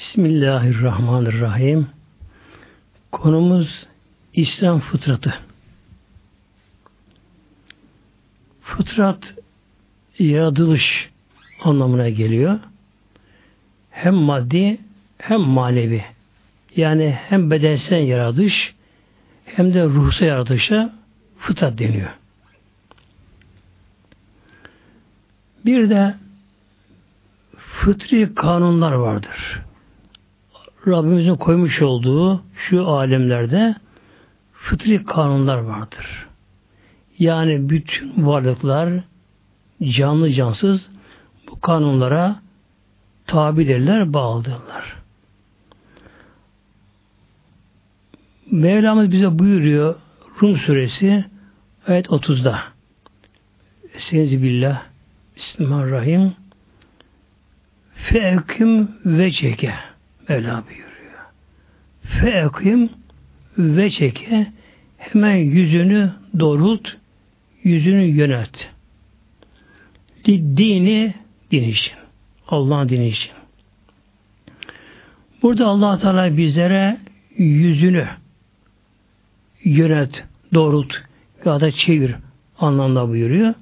Bismillahirrahmanirrahim. Konumuz İslam fıtratı. Fıtrat yaratılış anlamına geliyor. Hem maddi hem manevi. Yani hem bedensel yaratış hem de ruhsal yaratışa fıtrat deniyor. Bir de fıtri kanunlar vardır. Rabbimizin koymuş olduğu şu alemlerde fıtri kanunlar vardır. Yani bütün varlıklar canlı cansız bu kanunlara tabidirler, bağlıdırlar. Mevlamız bize buyuruyor Rum suresi ayet 30'da. Estaizu billah Bismillahirrahmanirrahim Fe'ekim ve çeke Mevla buyuruyor. Fe'ekim ve çeke hemen yüzünü doğrult, yüzünü yönelt. Dini din için. Allah'ın dini için. Burada allah Teala bizlere yüzünü yönet, doğrult ya da çevir anlamda buyuruyor.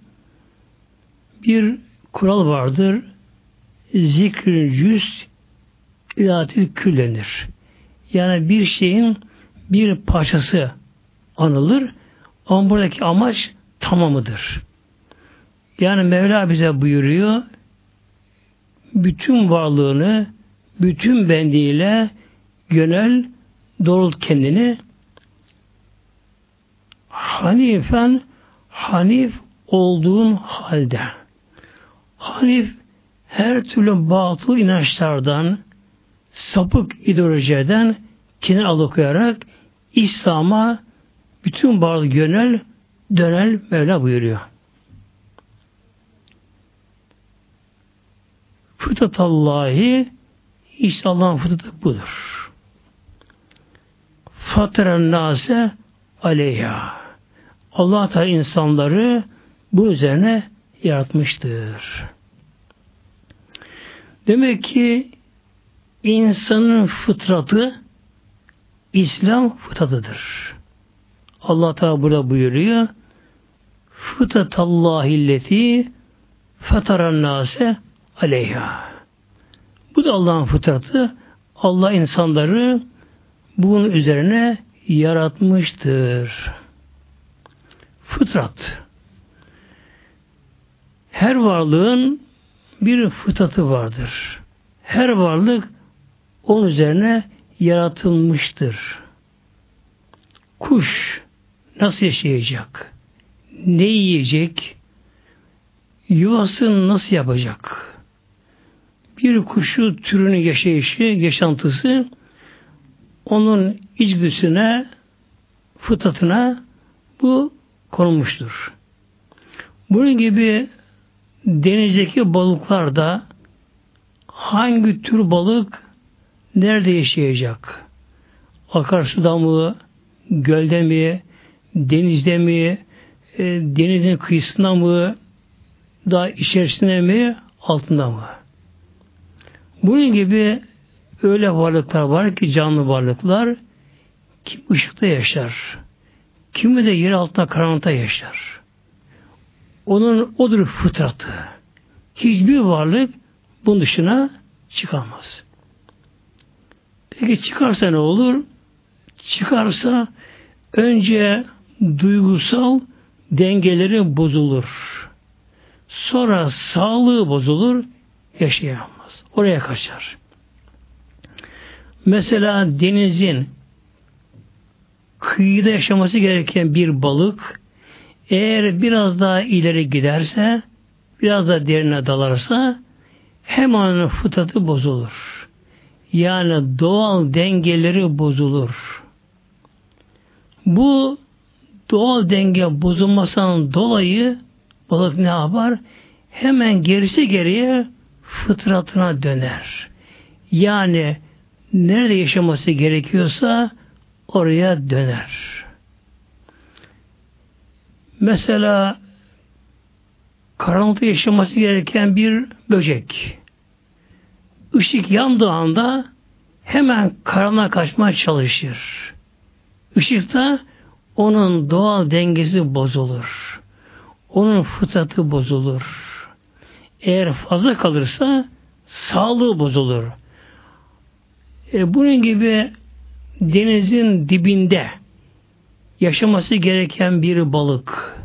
Bir kural vardır. Zikrin cüz ilatil küllenir. Yani bir şeyin bir parçası anılır ama buradaki amaç tamamıdır. Yani Mevla bize buyuruyor bütün varlığını bütün bendiyle gönel doğrult kendini hanifen hanif olduğun halde hanif her türlü batıl inançlardan sapık ideolojiden kenar alıkoyarak İslam'a bütün varlık yönel dönel Mevla buyuruyor. Fıtratallahi işte Allah'ın fıtratı budur. Fatıran nase aleyha. Allah Teala insanları bu üzerine yaratmıştır. Demek ki insanın fıtratı İslam fıtratıdır. Allah Teala burada buyuruyor. Fıtratallahilleti fetaran nase aleyha. Bu da Allah'ın fıtratı. Allah insanları bunun üzerine yaratmıştır. Fıtrat. Her varlığın bir fıtratı vardır. Her varlık onun üzerine yaratılmıştır. Kuş nasıl yaşayacak? Ne yiyecek? Yuvasını nasıl yapacak? Bir kuşu türünün yaşayışı, yaşantısı onun içgüdüsüne, fıtratına bu konulmuştur. Bunun gibi denizdeki balıklar da hangi tür balık nerede yaşayacak? Akarsuda mı, gölde mi, denizde mi, e, denizin kıyısında mı, daha içerisinde mi, altında mı? Bunun gibi öyle varlıklar var ki canlı varlıklar kim ışıkta yaşar, kimi de yer altında karanlıkta yaşar. Onun odur fıtratı. Hiçbir varlık bunun dışına çıkamaz. Peki çıkarsa ne olur? Çıkarsa önce duygusal dengeleri bozulur. Sonra sağlığı bozulur, yaşayamaz. Oraya kaçar. Mesela denizin kıyıda yaşaması gereken bir balık eğer biraz daha ileri giderse, biraz da derine dalarsa hemen fıtratı bozulur. Yani doğal dengeleri bozulur. Bu doğal denge bozulmasından dolayı balık ne yapar? Hemen gerisi geriye fıtratına döner. Yani nerede yaşaması gerekiyorsa oraya döner. Mesela karanlıkta yaşaması gereken bir böcek. Işık yandığı anda hemen karanlığa kaçmaya çalışır. Işıkta onun doğal dengesi bozulur. Onun fıtratı bozulur. Eğer fazla kalırsa sağlığı bozulur. E, bunun gibi denizin dibinde yaşaması gereken bir balık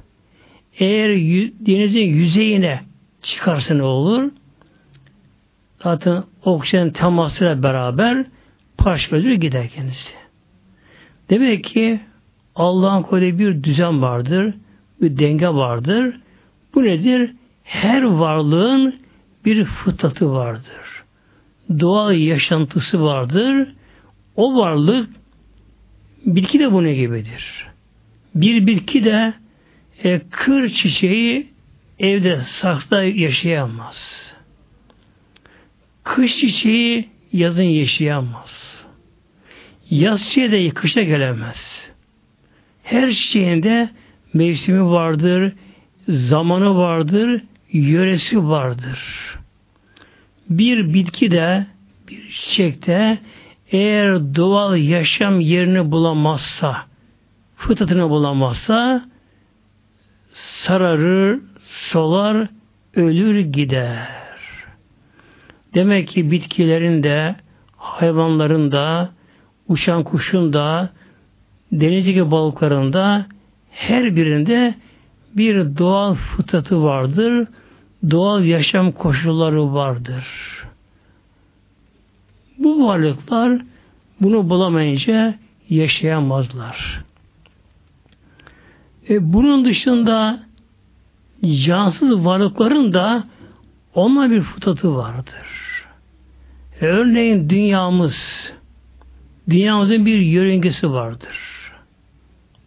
eğer denizin yüzeyine çıkarsa ne olur? Zaten oksijen temasıyla beraber parçalanır gider kendisi. Demek ki Allah'ın koyduğu bir düzen vardır, bir denge vardır. Bu nedir? Her varlığın bir fıtratı vardır. Doğal yaşantısı vardır. O varlık bitki de bunun gibidir. Bir bitki de e, kır çiçeği evde saksta yaşayamaz. Kış çiçeği yazın yaşayamaz. Yaz çiçeği de kışa gelemez. Her çiçeğinde mevsimi vardır, zamanı vardır, yöresi vardır. Bir bitki de, bir çiçekte eğer doğal yaşam yerini bulamazsa, fıtratını bulamazsa, sararır, solar, ölür gider. Demek ki bitkilerin de, hayvanların da, uçan kuşun da, denizdeki balıkların da her birinde bir doğal fıtratı vardır. Doğal yaşam koşulları vardır. Bu varlıklar bunu bulamayınca yaşayamazlar. E, bunun dışında cansız varlıkların da onunla bir fıtratı vardır. E, örneğin dünyamız, dünyamızın bir yörüngesi vardır.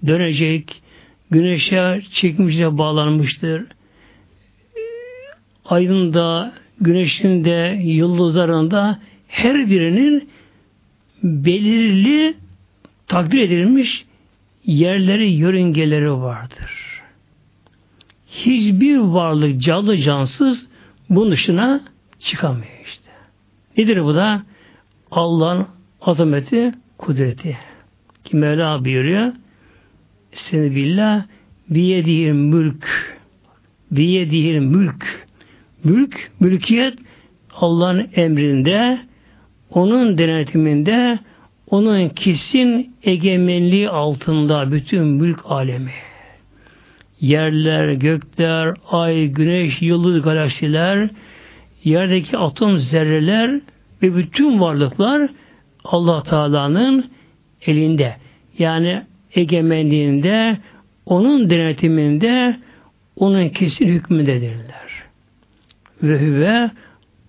Dönecek, güneşe çekmişle bağlanmıştır. Ayın da, güneşin de, yıldızların da her birinin belirli takdir edilmiş yerleri, yörüngeleri vardır. Hiçbir varlık canlı cansız bunun dışına çıkamıyor. Nedir bu da? Allah'ın azameti, kudreti. Ki Mevla buyuruyor seni billah biyedihil mülk biyedihil mülk mülk, mülkiyet Allah'ın emrinde onun denetiminde onun kesin egemenliği altında bütün mülk alemi. Yerler, gökler, ay, güneş, yıldız, galaksiler, yerdeki atom zerreler ve bütün varlıklar Allah Teala'nın elinde. Yani egemenliğinde, onun denetiminde, onun kesin hükmündedirler. Ve hüve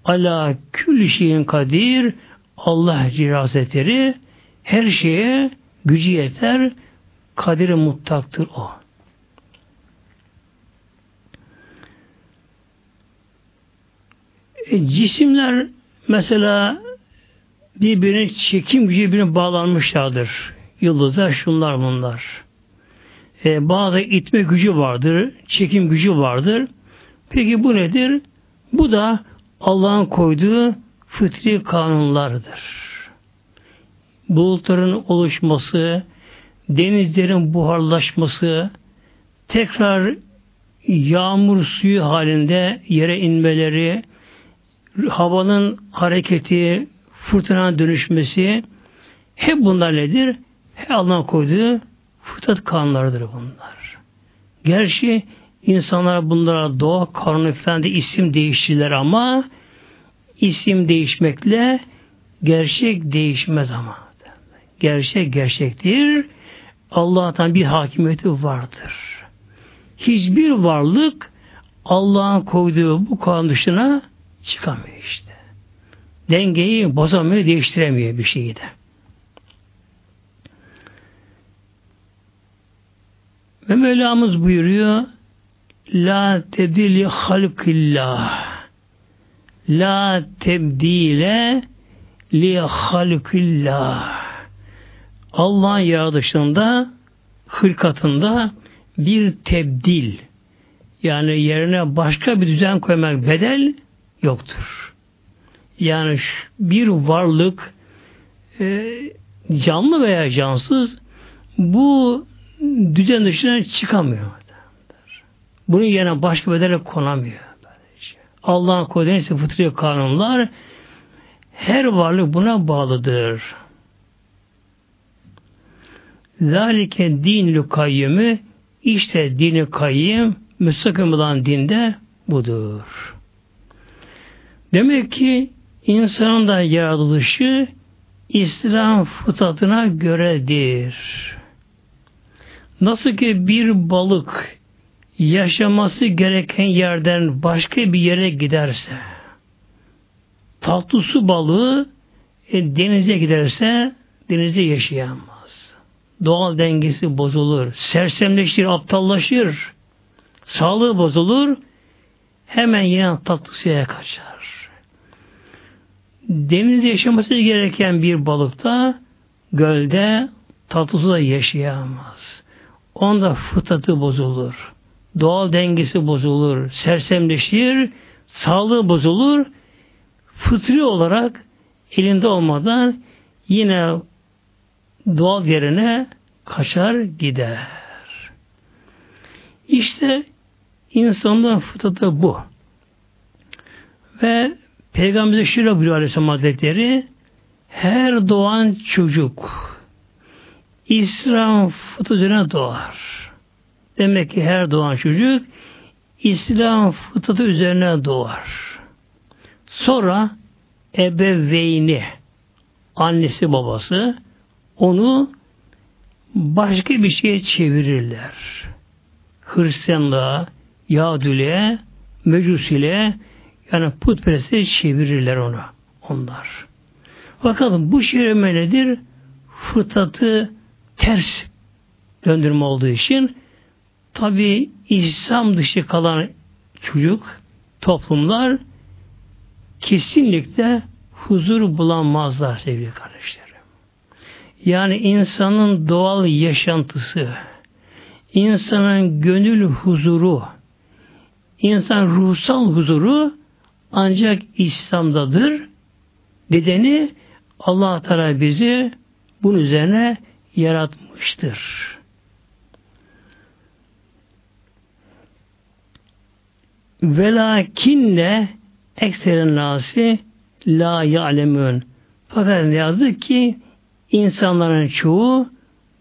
ala külli şeyin kadir Allah Hazretleri her şeye gücü yeter, kaderi muttaktır o. E, cisimler mesela birbirine çekim gücü birbirine bağlanmışlardır. Yıldızlar şunlar bunlar. E, bazı itme gücü vardır, çekim gücü vardır. Peki bu nedir? Bu da Allah'ın koyduğu fıtri kanunlardır bulutların oluşması, denizlerin buharlaşması, tekrar yağmur suyu halinde yere inmeleri, havanın hareketi, fırtına dönüşmesi, hep bunlar nedir? Hep Allah'ın koyduğu fıtrat kanunlarıdır bunlar. Gerçi insanlar bunlara doğa kanunu falan de isim değiştiler ama isim değişmekle gerçek değişmez ama gerçek gerçektir. Allah'tan bir hakimiyeti vardır. Hiçbir varlık Allah'ın koyduğu bu kanun dışına çıkamıyor işte. Dengeyi bozamıyor, değiştiremiyor bir şeyi de. Ve Mevlamız buyuruyor La tebdili halkillah La tebdile li halkillah Allah'ın yaratışında hırkatında bir tebdil yani yerine başka bir düzen koymak bedel yoktur. Yani bir varlık e, canlı veya cansız bu düzen dışına çıkamıyor. Bunun yerine başka bedele konamıyor. Allah'ın koyduğu fıtri kanunlar her varlık buna bağlıdır. Zalike dinlü kayyımı işte dini kayyım müstakim olan dinde budur. Demek ki insanın da yaratılışı İslam fıtratına göredir. Nasıl ki bir balık yaşaması gereken yerden başka bir yere giderse, tatlı su balığı e, denize giderse denizde yaşayamaz. Doğal dengesi bozulur, sersemleşir, aptallaşır, sağlığı bozulur, hemen yine tatlı suya kaçar. Denizde yaşaması gereken bir balıkta gölde tatlı suda yaşayamaz. Onda fıtratı bozulur. Doğal dengesi bozulur. Sersemleşir. Sağlığı bozulur. Fıtri olarak elinde olmadan yine doğal yerine kaçar gider. İşte insanın fıtratı bu. Ve Peygamberimiz şöyle buyuruyor Aleyhisselam Hazretleri her doğan çocuk İslam fıtratına doğar. Demek ki her doğan çocuk İslam fıtratı üzerine doğar. Sonra ebeveyni annesi babası onu başka bir şeye çevirirler. Hristiyanlığa, Yahudiliğe, Mecusiliğe yani putperestleri çevirirler onu. Onlar. Bakalım bu çevirme nedir? Fıtratı ters döndürme olduğu için tabi İslam dışı kalan çocuk toplumlar kesinlikle huzur bulamazlar sevgili kardeşlerim. Yani insanın doğal yaşantısı, insanın gönül huzuru, insan ruhsal huzuru ancak İslam'dadır. Nedeni Allah Teala bizi bunun üzerine yaratmıştır. Velakinne ekserin nasi la ya'lemün. Fakat ne yazık ki insanların çoğu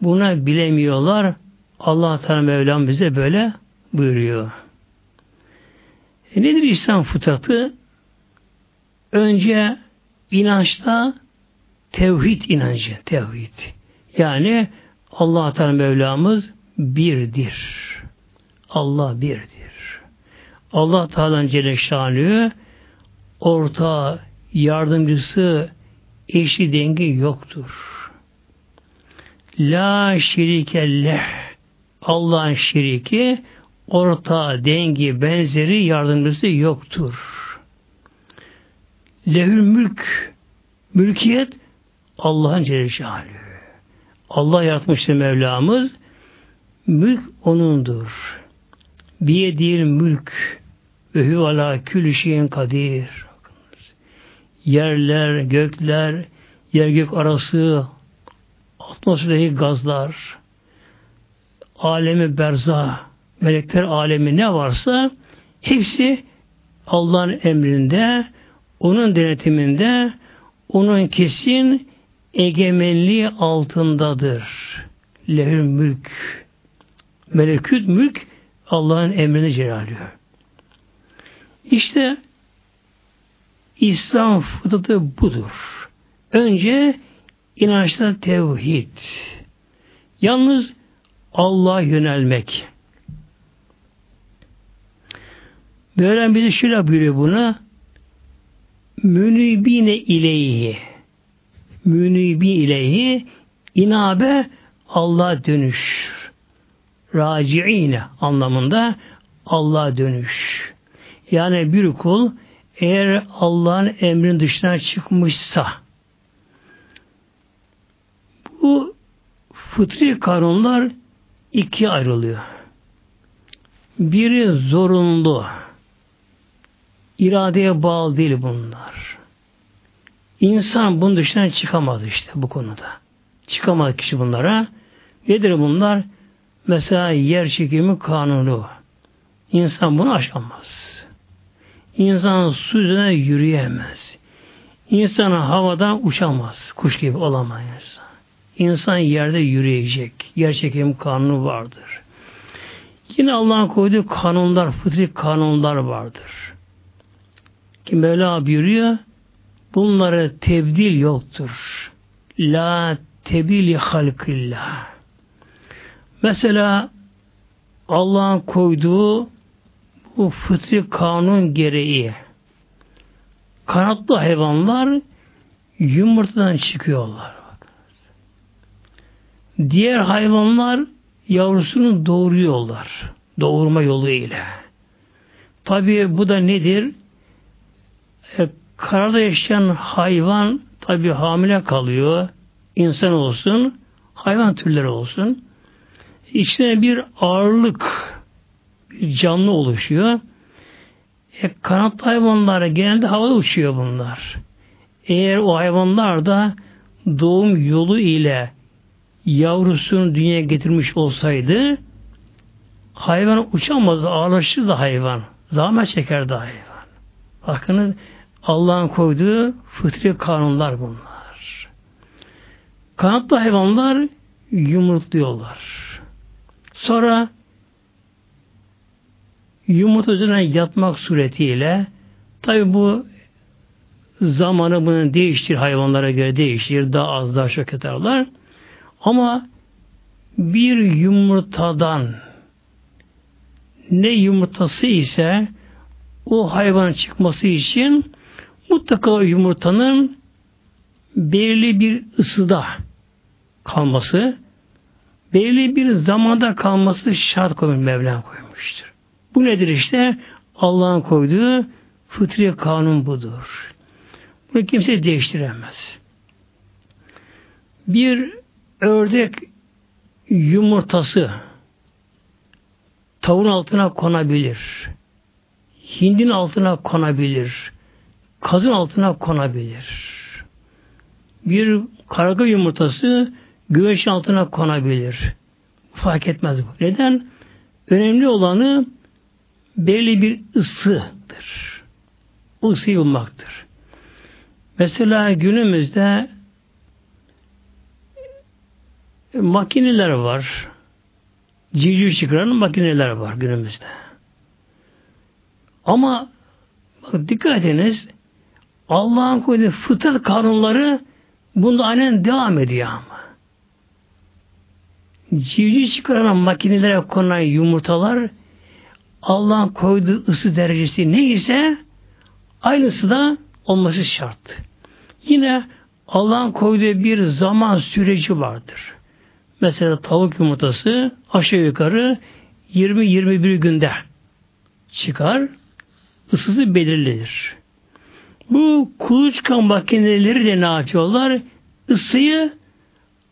buna bilemiyorlar. Allah Teala Mevlam bize böyle buyuruyor. E nedir İslam fıtratı? Önce inançta tevhid inancı, tevhid. Yani Allah Teala Mevlamız birdir. Allah birdir. Allah Teala'nın Celle Şanı orta yardımcısı eşi dengi yoktur. La şerike leh Allah'ın şeriki orta, dengi, benzeri yardımcısı yoktur. Lehül mülk, mülkiyet Allah'ın Celle Allah yaratmıştır Mevlamız. Mülk O'nundur. Bir değil mülk. Ve hü ala külü şeyin kadir. Yerler, gökler, yer gök arası, atmosferdeki gazlar, alemi berza, melekler alemi ne varsa hepsi Allah'ın emrinde, onun denetiminde, onun kesin egemenliği altındadır. Lehül mülk. Meleküt mülk Allah'ın emrini ceralıyor. İşte İslam fıtratı budur. Önce inançta tevhid. Yalnız Allah'a yönelmek. Böyle bize şöyle buyuruyor buna münibine ileyhi münibi ileyhi inabe Allah dönüş raciine anlamında Allah dönüş. Yani bir kul eğer Allah'ın emrin dışına çıkmışsa bu fıtri kanunlar ikiye ayrılıyor. Biri zorunlu, iradeye bağlı değil bunlar. İnsan bunun dışından çıkamaz işte bu konuda. Çıkamaz kişi bunlara. Nedir bunlar? Mesela yer çekimi kanunu. İnsan bunu aşamaz. İnsan su üzerine yürüyemez. İnsan havadan uçamaz. Kuş gibi olamaz insan. İnsan yerde yürüyecek. Yer çekimi kanunu vardır. Yine Allah'ın koyduğu kanunlar, fıtri kanunlar vardır. Ki Mevla buyuruyor, bunları tebdil yoktur. La tebili halkillah. Mesela Allah'ın koyduğu bu fıtri kanun gereği kanatlı hayvanlar yumurtadan çıkıyorlar. Diğer hayvanlar yavrusunu doğuruyorlar. Doğurma yolu ile. Tabi bu da nedir? E, karada yaşayan hayvan tabi hamile kalıyor. İnsan olsun, hayvan türleri olsun. İçine bir ağırlık, bir canlı oluşuyor. E, kanatlı hayvanlar genelde havada uçuyor bunlar. Eğer o hayvanlar da doğum yolu ile yavrusunu dünyaya getirmiş olsaydı hayvan uçamaz, ağırlaşır da hayvan. Zahmet çeker de hayvan. Bakınız Allah'ın koyduğu fıtri kanunlar bunlar. Kanatlı hayvanlar yumurtluyorlar. Sonra yumurta üzerine yatmak suretiyle tabi bu zamanı bunu değiştir hayvanlara göre değiştir. Daha az daha çok yatarlar. Ama bir yumurtadan ne yumurtası ise o hayvanın çıkması için mutlaka yumurtanın belirli bir ısıda kalması, belirli bir zamanda kalması şart koymuş Mevlam koymuştur. Bu nedir işte? Allah'ın koyduğu fıtri kanun budur. Bunu kimse değiştiremez. Bir ördek yumurtası tavuğun altına konabilir. Hindin altına konabilir. Kazın altına konabilir. Bir karga yumurtası güveç altına konabilir. Fark etmez bu. Neden? Önemli olanı belli bir ısıdır. O ısıyı bulmaktır. Mesela günümüzde makineler var. Civciv çıkaran makineler var günümüzde. Ama bak dikkat ediniz Allah'ın koyduğu fıtrat kanunları bunda aynen devam ediyor ama. Civciv çıkaran makinelere konan yumurtalar Allah'ın koyduğu ısı derecesi neyse aynısı da olması şart. Yine Allah'ın koyduğu bir zaman süreci vardır. Mesela tavuk yumurtası aşağı yukarı 20-21 günde çıkar. ısısı belirlenir. Bu kuluçka makineleri de ne yapıyorlar? Isıyı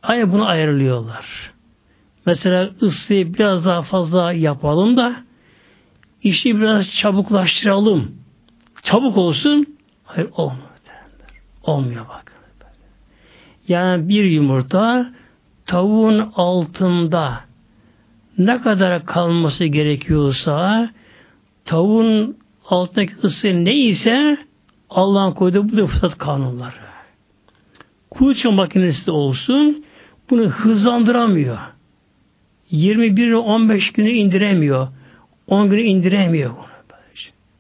aynı bunu ayarlıyorlar. Mesela ısıyı biraz daha fazla yapalım da işi biraz çabuklaştıralım. Çabuk olsun. Hayır olmuyor. Olmuyor bak. Yani bir yumurta tavuğun altında ne kadar kalması gerekiyorsa tavuğun altındaki ısı neyse Allah'ın koyduğu bu da fırsat kanunları. Kuluçka makinesi de olsun bunu hızlandıramıyor. 21 15 günü indiremiyor. 10 günü indiremiyor.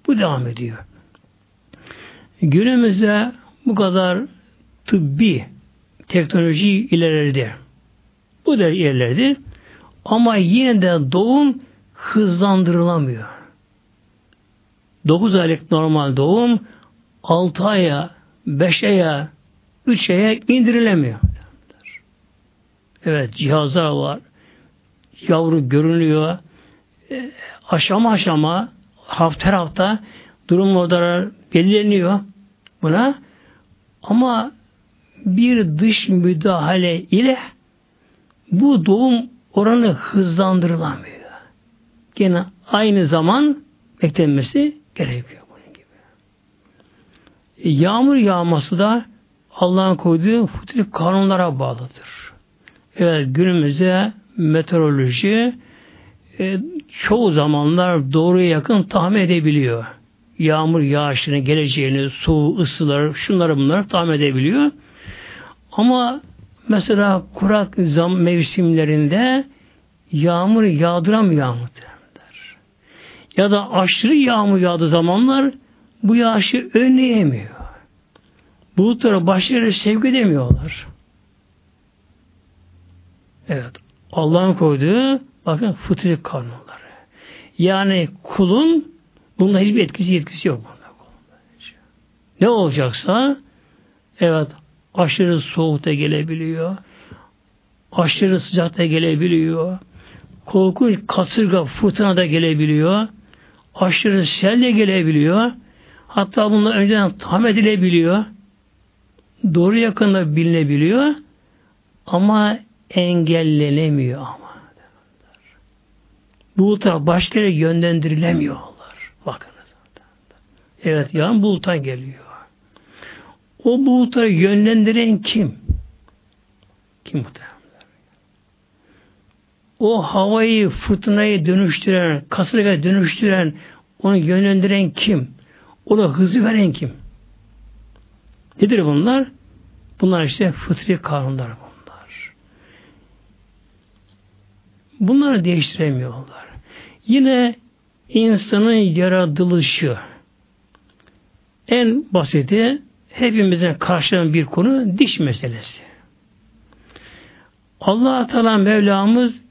Bu devam ediyor. Günümüzde bu kadar tıbbi teknoloji ilerledi. Bu da yerlerdi. Ama yine de doğum hızlandırılamıyor. 9 aylık normal doğum 6 aya, 5 aya, 3 aya indirilemiyor. Evet cihazlar var. Yavru görünüyor. E, aşama aşama hafta hafta durum orada belirleniyor buna. Ama bir dış müdahale ile bu doğum oranı hızlandırılamıyor. Gene aynı zaman beklenmesi gerekiyor yağmur yağması da Allah'ın koyduğu fıtri kanunlara bağlıdır. Evet günümüzde meteoroloji e, çoğu zamanlar doğruya yakın tahmin edebiliyor. Yağmur yağışının geleceğini, su, ısılar, şunları bunları tahmin edebiliyor. Ama mesela kurak zam mevsimlerinde yağmur yağdıramıyor muhtemelenler. Ya da aşırı yağmur yağdığı zamanlar bu yağışı önleyemiyor. Bulutlara başlarıyla sevgi edemiyorlar. Evet. Allah'ın koyduğu bakın fıtri kanunları. Yani kulun bunda hiçbir etkisi yetkisi yok. Bunda. Ne olacaksa evet aşırı soğuk da gelebiliyor. Aşırı sıcak da gelebiliyor. Korkunç kasırga, fırtına da gelebiliyor. Aşırı sel de gelebiliyor. Hatta bunlar önceden tahmin edilebiliyor. Doğru yakında bilinebiliyor. Ama engellenemiyor ama. Bulutlar başka yere yönlendirilemiyorlar. Bakınız. Evet yağın buluttan geliyor. O bulutları yönlendiren kim? Kim muhtemelen? O havayı fırtınayı dönüştüren, kasırgaya dönüştüren, onu yönlendiren kim? Ona hızı veren kim? Nedir bunlar? Bunlar işte fıtri kanunlar bunlar. Bunları değiştiremiyorlar. Yine insanın yaratılışı en basiti hepimizin karşılanan bir konu diş meselesi. Allah Teala Mevlamız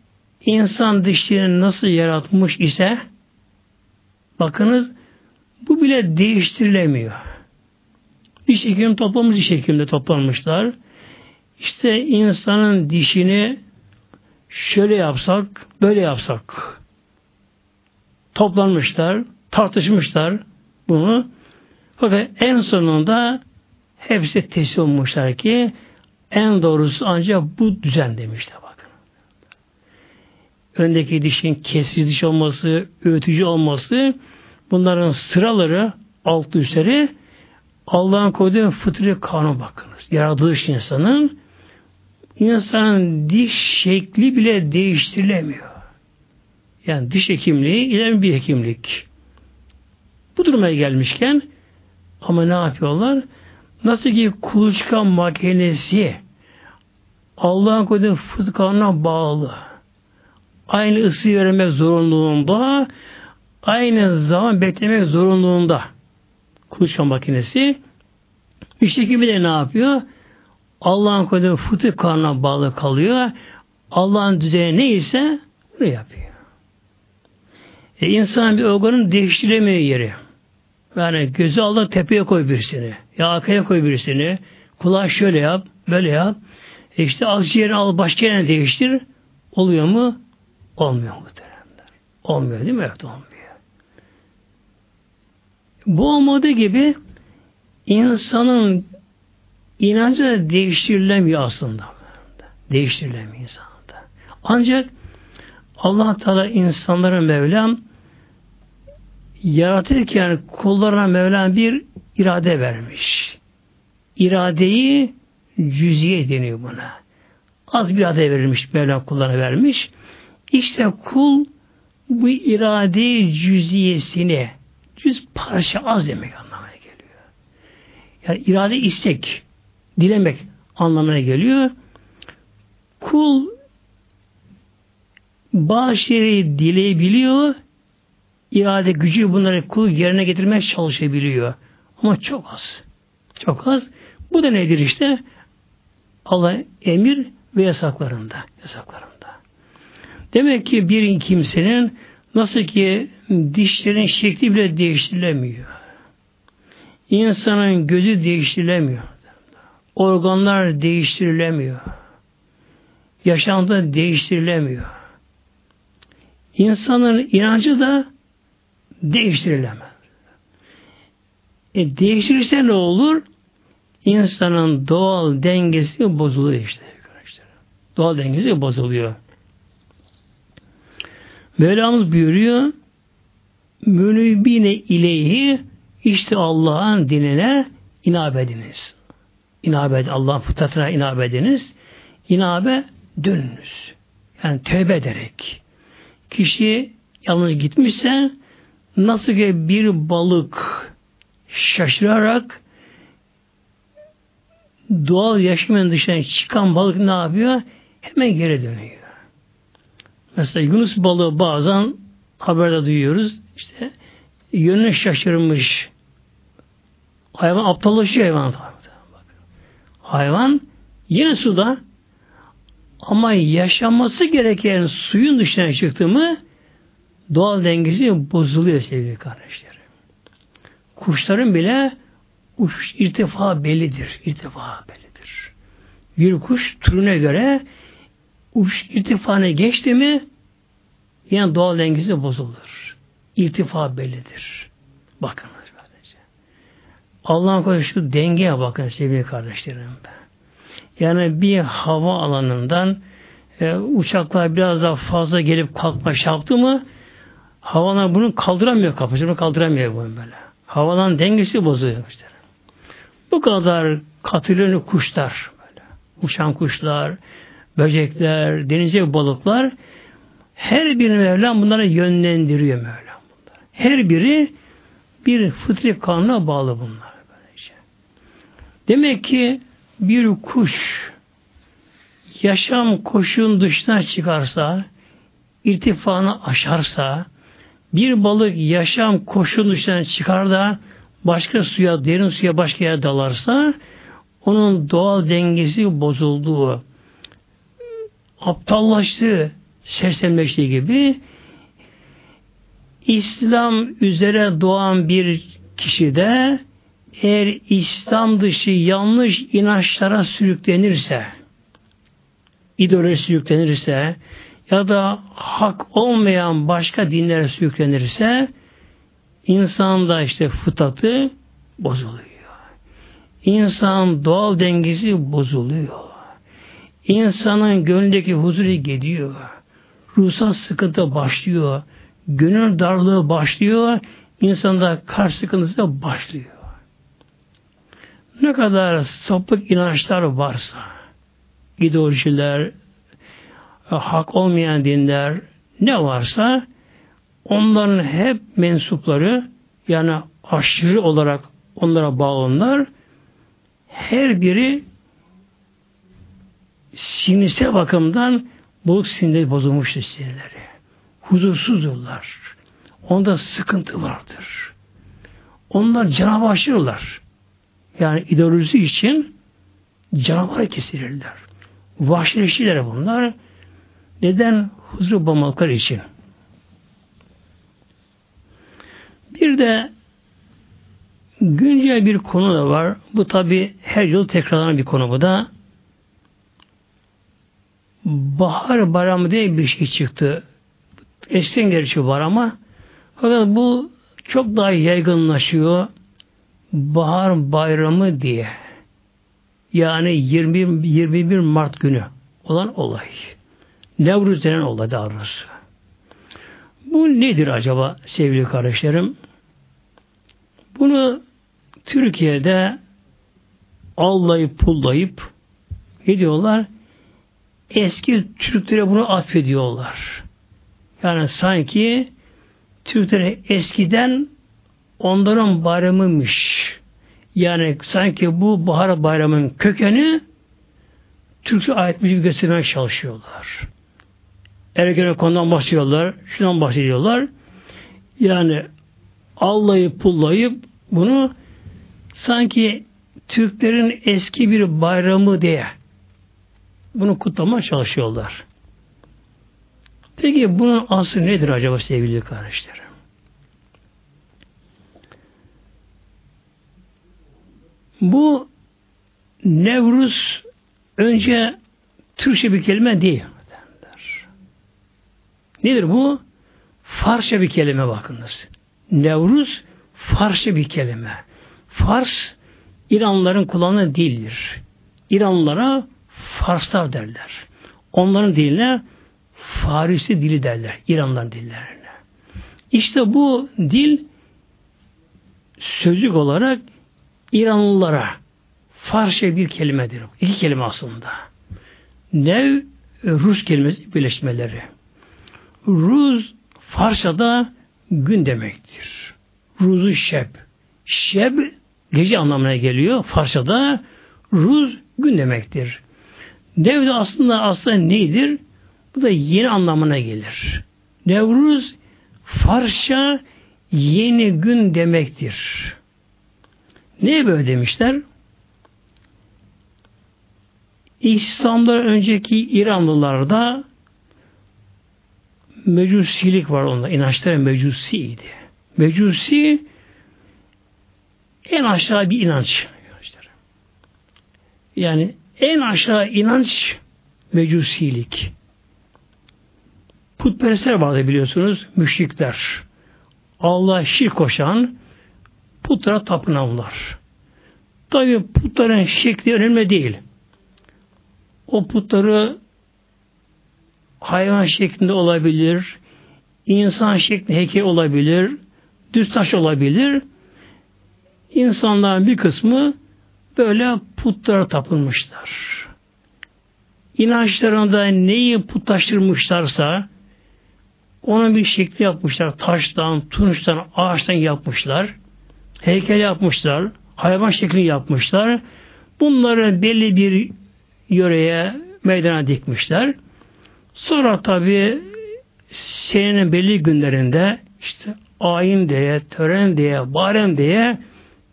insan dişlerini nasıl yaratmış ise bakınız bu bile değiştirilemiyor. Diş hekimi toplamış diş hekimde toplanmışlar. İşte insanın dişini şöyle yapsak, böyle yapsak. Toplanmışlar, tartışmışlar bunu. Fakat en sonunda hepsi teslim olmuşlar ki en doğrusu ancak bu düzen demişler bakın. Öndeki dişin kesici diş olması, öğütücü olması bunların sıraları alt üstleri Allah'ın koyduğu fıtri kanun bakınız. Yaratılış insanın insanın diş şekli bile değiştirilemiyor. Yani diş hekimliği ileri bir hekimlik. Bu duruma gelmişken ama ne yapıyorlar? Nasıl ki kuluçka makinesi Allah'ın koyduğu fıtri kanuna bağlı. Aynı ısıyı vermek zorunluluğunda aynı zaman beklemek zorunluluğunda kuluçka makinesi iş gibi de ne yapıyor? Allah'ın koyduğu fıtri kanuna bağlı kalıyor. Allah'ın düzeni neyse bunu yapıyor. E insan bir organın değiştiremiyor yeri. Yani gözü Allah tepeye koy birisini. Ya arkaya koy birisini. Kulağı şöyle yap, böyle yap. E işte akciğerini al başka yerine değiştir. Oluyor mu? Olmuyor mu? Olmuyor değil mi? Evet olmuyor. Bu olmadığı gibi insanın inancı da değiştirilemiyor aslında. Değiştirilemiyor insanda. Ancak Allah Teala insanların Mevlam yaratırken kullarına Mevlam bir irade vermiş. İradeyi cüziye deniyor buna. Az bir irade verilmiş, Mevlam kullarına vermiş. İşte kul bu irade cüziyesini cüz parça az demek anlamına geliyor. Yani irade istek, dilemek anlamına geliyor. Kul bazı şeyleri dileyebiliyor, irade gücü bunları kul yerine getirmeye çalışabiliyor. Ama çok az. Çok az. Bu da nedir işte? Allah emir ve yasaklarında. Yasaklarında. Demek ki bir kimsenin nasıl ki dişlerin şekli bile değiştirilemiyor. İnsanın gözü değiştirilemiyor. Organlar değiştirilemiyor. Yaşantı değiştirilemiyor. İnsanın inancı da değiştirilemez. E değiştirirse ne olur? İnsanın doğal dengesi bozuluyor işte. Doğal dengesi bozuluyor. Mevlamız buyuruyor münibine ileyhi işte Allah'ın dinine inab ediniz. inabe edin. Allah'ın fıtratına inabe ediniz. İnabe dönünüz. Yani tövbe ederek. Kişi yalnız gitmişse nasıl ki bir balık şaşırarak doğal yaşamın dışına çıkan balık ne yapıyor? Hemen geri dönüyor. Mesela Yunus balığı bazen haberde duyuyoruz. İşte yönünü şaşırmış. Hayvan aptallaşıyor hayvan. Hayvan yine suda ama yaşaması gereken suyun dışına çıktı mı doğal dengesi bozuluyor sevgili kardeşlerim. Kuşların bile uç irtifa bellidir. İrtifa bellidir. Bir kuş türüne göre uç irtifanı geçti mi yani doğal dengesi bozulur. İrtifa bellidir. Bakın kardeşler. Allah'ın koyduğu dengeye bakın sevgili kardeşlerim. Yani bir hava alanından e, uçaklar biraz daha fazla gelip kalkma yaptı mı havalar bunu kaldıramıyor kapıcını kaldıramıyor bunu böyle. Havadan dengesi bozuyor işte. Bu kadar katılıyor kuşlar böyle. Uçan kuşlar, böcekler, denizci balıklar her birini Mevlam bunlara yönlendiriyor Mevlam bunları. Her biri bir fıtri kanuna bağlı bunlar. Böylece. Demek ki bir kuş yaşam koşun dışına çıkarsa, irtifanı aşarsa, bir balık yaşam koşun dışına çıkar da başka suya, derin suya başka yere dalarsa onun doğal dengesi bozulduğu, aptallaştığı, sersemleştiği gibi İslam üzere doğan bir kişi de eğer İslam dışı yanlış inançlara sürüklenirse ideoloji sürüklenirse ya da hak olmayan başka dinlere sürüklenirse insanda işte fıtatı bozuluyor. İnsan doğal dengesi bozuluyor. İnsanın gönlündeki huzuru gidiyor. Ruhsal sıkıntı başlıyor. Gönül darlığı başlıyor. İnsanda kalp sıkıntısı da başlıyor. Ne kadar sapık inançlar varsa, ideolojiler, hak olmayan dinler ne varsa onların hep mensupları yani aşırı olarak onlara bağlanlar her biri sinirsel bakımdan bu sinirleri bozulmuştur sinirleri. Huzursuzdurlar. Onda sıkıntı vardır. Onlar canavar aşırırlar. Yani ideolojisi için canavar kesilirler. Vahşileşirler bunlar. Neden? Huzur bulmaları için. Bir de güncel bir konu da var. Bu tabi her yıl tekrarlanan bir konu bu da. Bahar bayramı diye bir şey çıktı. Eskiden gerçi var ama fakat bu çok daha yaygınlaşıyor. Bahar bayramı diye. Yani 20, 21 Mart günü olan olay. Nevruz denen olay daha doğrusu. Bu nedir acaba sevgili kardeşlerim? Bunu Türkiye'de allayıp pullayıp ne diyorlar? Eski Türklere bunu atfediyorlar. Yani sanki Türklere eskiden onların bayramıymış. Yani sanki bu bahar bayramının kökeni Türk'e aitmiş gibi göstermeye çalışıyorlar. Ergene konudan bahsediyorlar, şundan bahsediyorlar. Yani allayıp pullayıp bunu sanki Türklerin eski bir bayramı diye bunu kutlama çalışıyorlar. Peki bunun aslı nedir acaba sevgili kardeşlerim? Bu Nevruz önce Türkçe bir kelime değil. Nedir bu? Farsça bir kelime bakınız. Nevruz Farsça bir kelime. Fars İranlıların kullandığı dildir. İranlılara Farslar derler. Onların diline Farisi dili derler. İranlıların dillerine. İşte bu dil sözlük olarak İranlılara Farsça bir kelimedir. İki kelime aslında. Nev Rus kelimesi birleşmeleri. Ruz Farsça'da gün demektir. Ruzu şeb. Şeb gece anlamına geliyor. Farsça'da ruz gün demektir. Nev de aslında aslında neydir? Bu da yeni anlamına gelir. Nevruz Farsça yeni gün demektir. Niye böyle demişler? İslam'dan önceki İranlılarda mecusilik var onda. İnançları mecusiydi. Mecusi en aşağı bir inanç. Yani en aşağı inanç mecusilik. Putperestler vardı biliyorsunuz. Müşrikler. Allah şirk koşan putlara tapınanlar. Tabi putların şekli önemli değil. O putları hayvan şeklinde olabilir, insan şeklinde heykel olabilir, düz taş olabilir. İnsanların bir kısmı böyle putlara tapınmışlar. İnançlarında neyi putlaştırmışlarsa onun bir şekli yapmışlar. Taştan, tunçtan, ağaçtan yapmışlar. Heykel yapmışlar. Hayvan şekli yapmışlar. Bunları belli bir yöreye meydana dikmişler. Sonra tabi senenin belli günlerinde işte ayin diye, tören diye, barem diye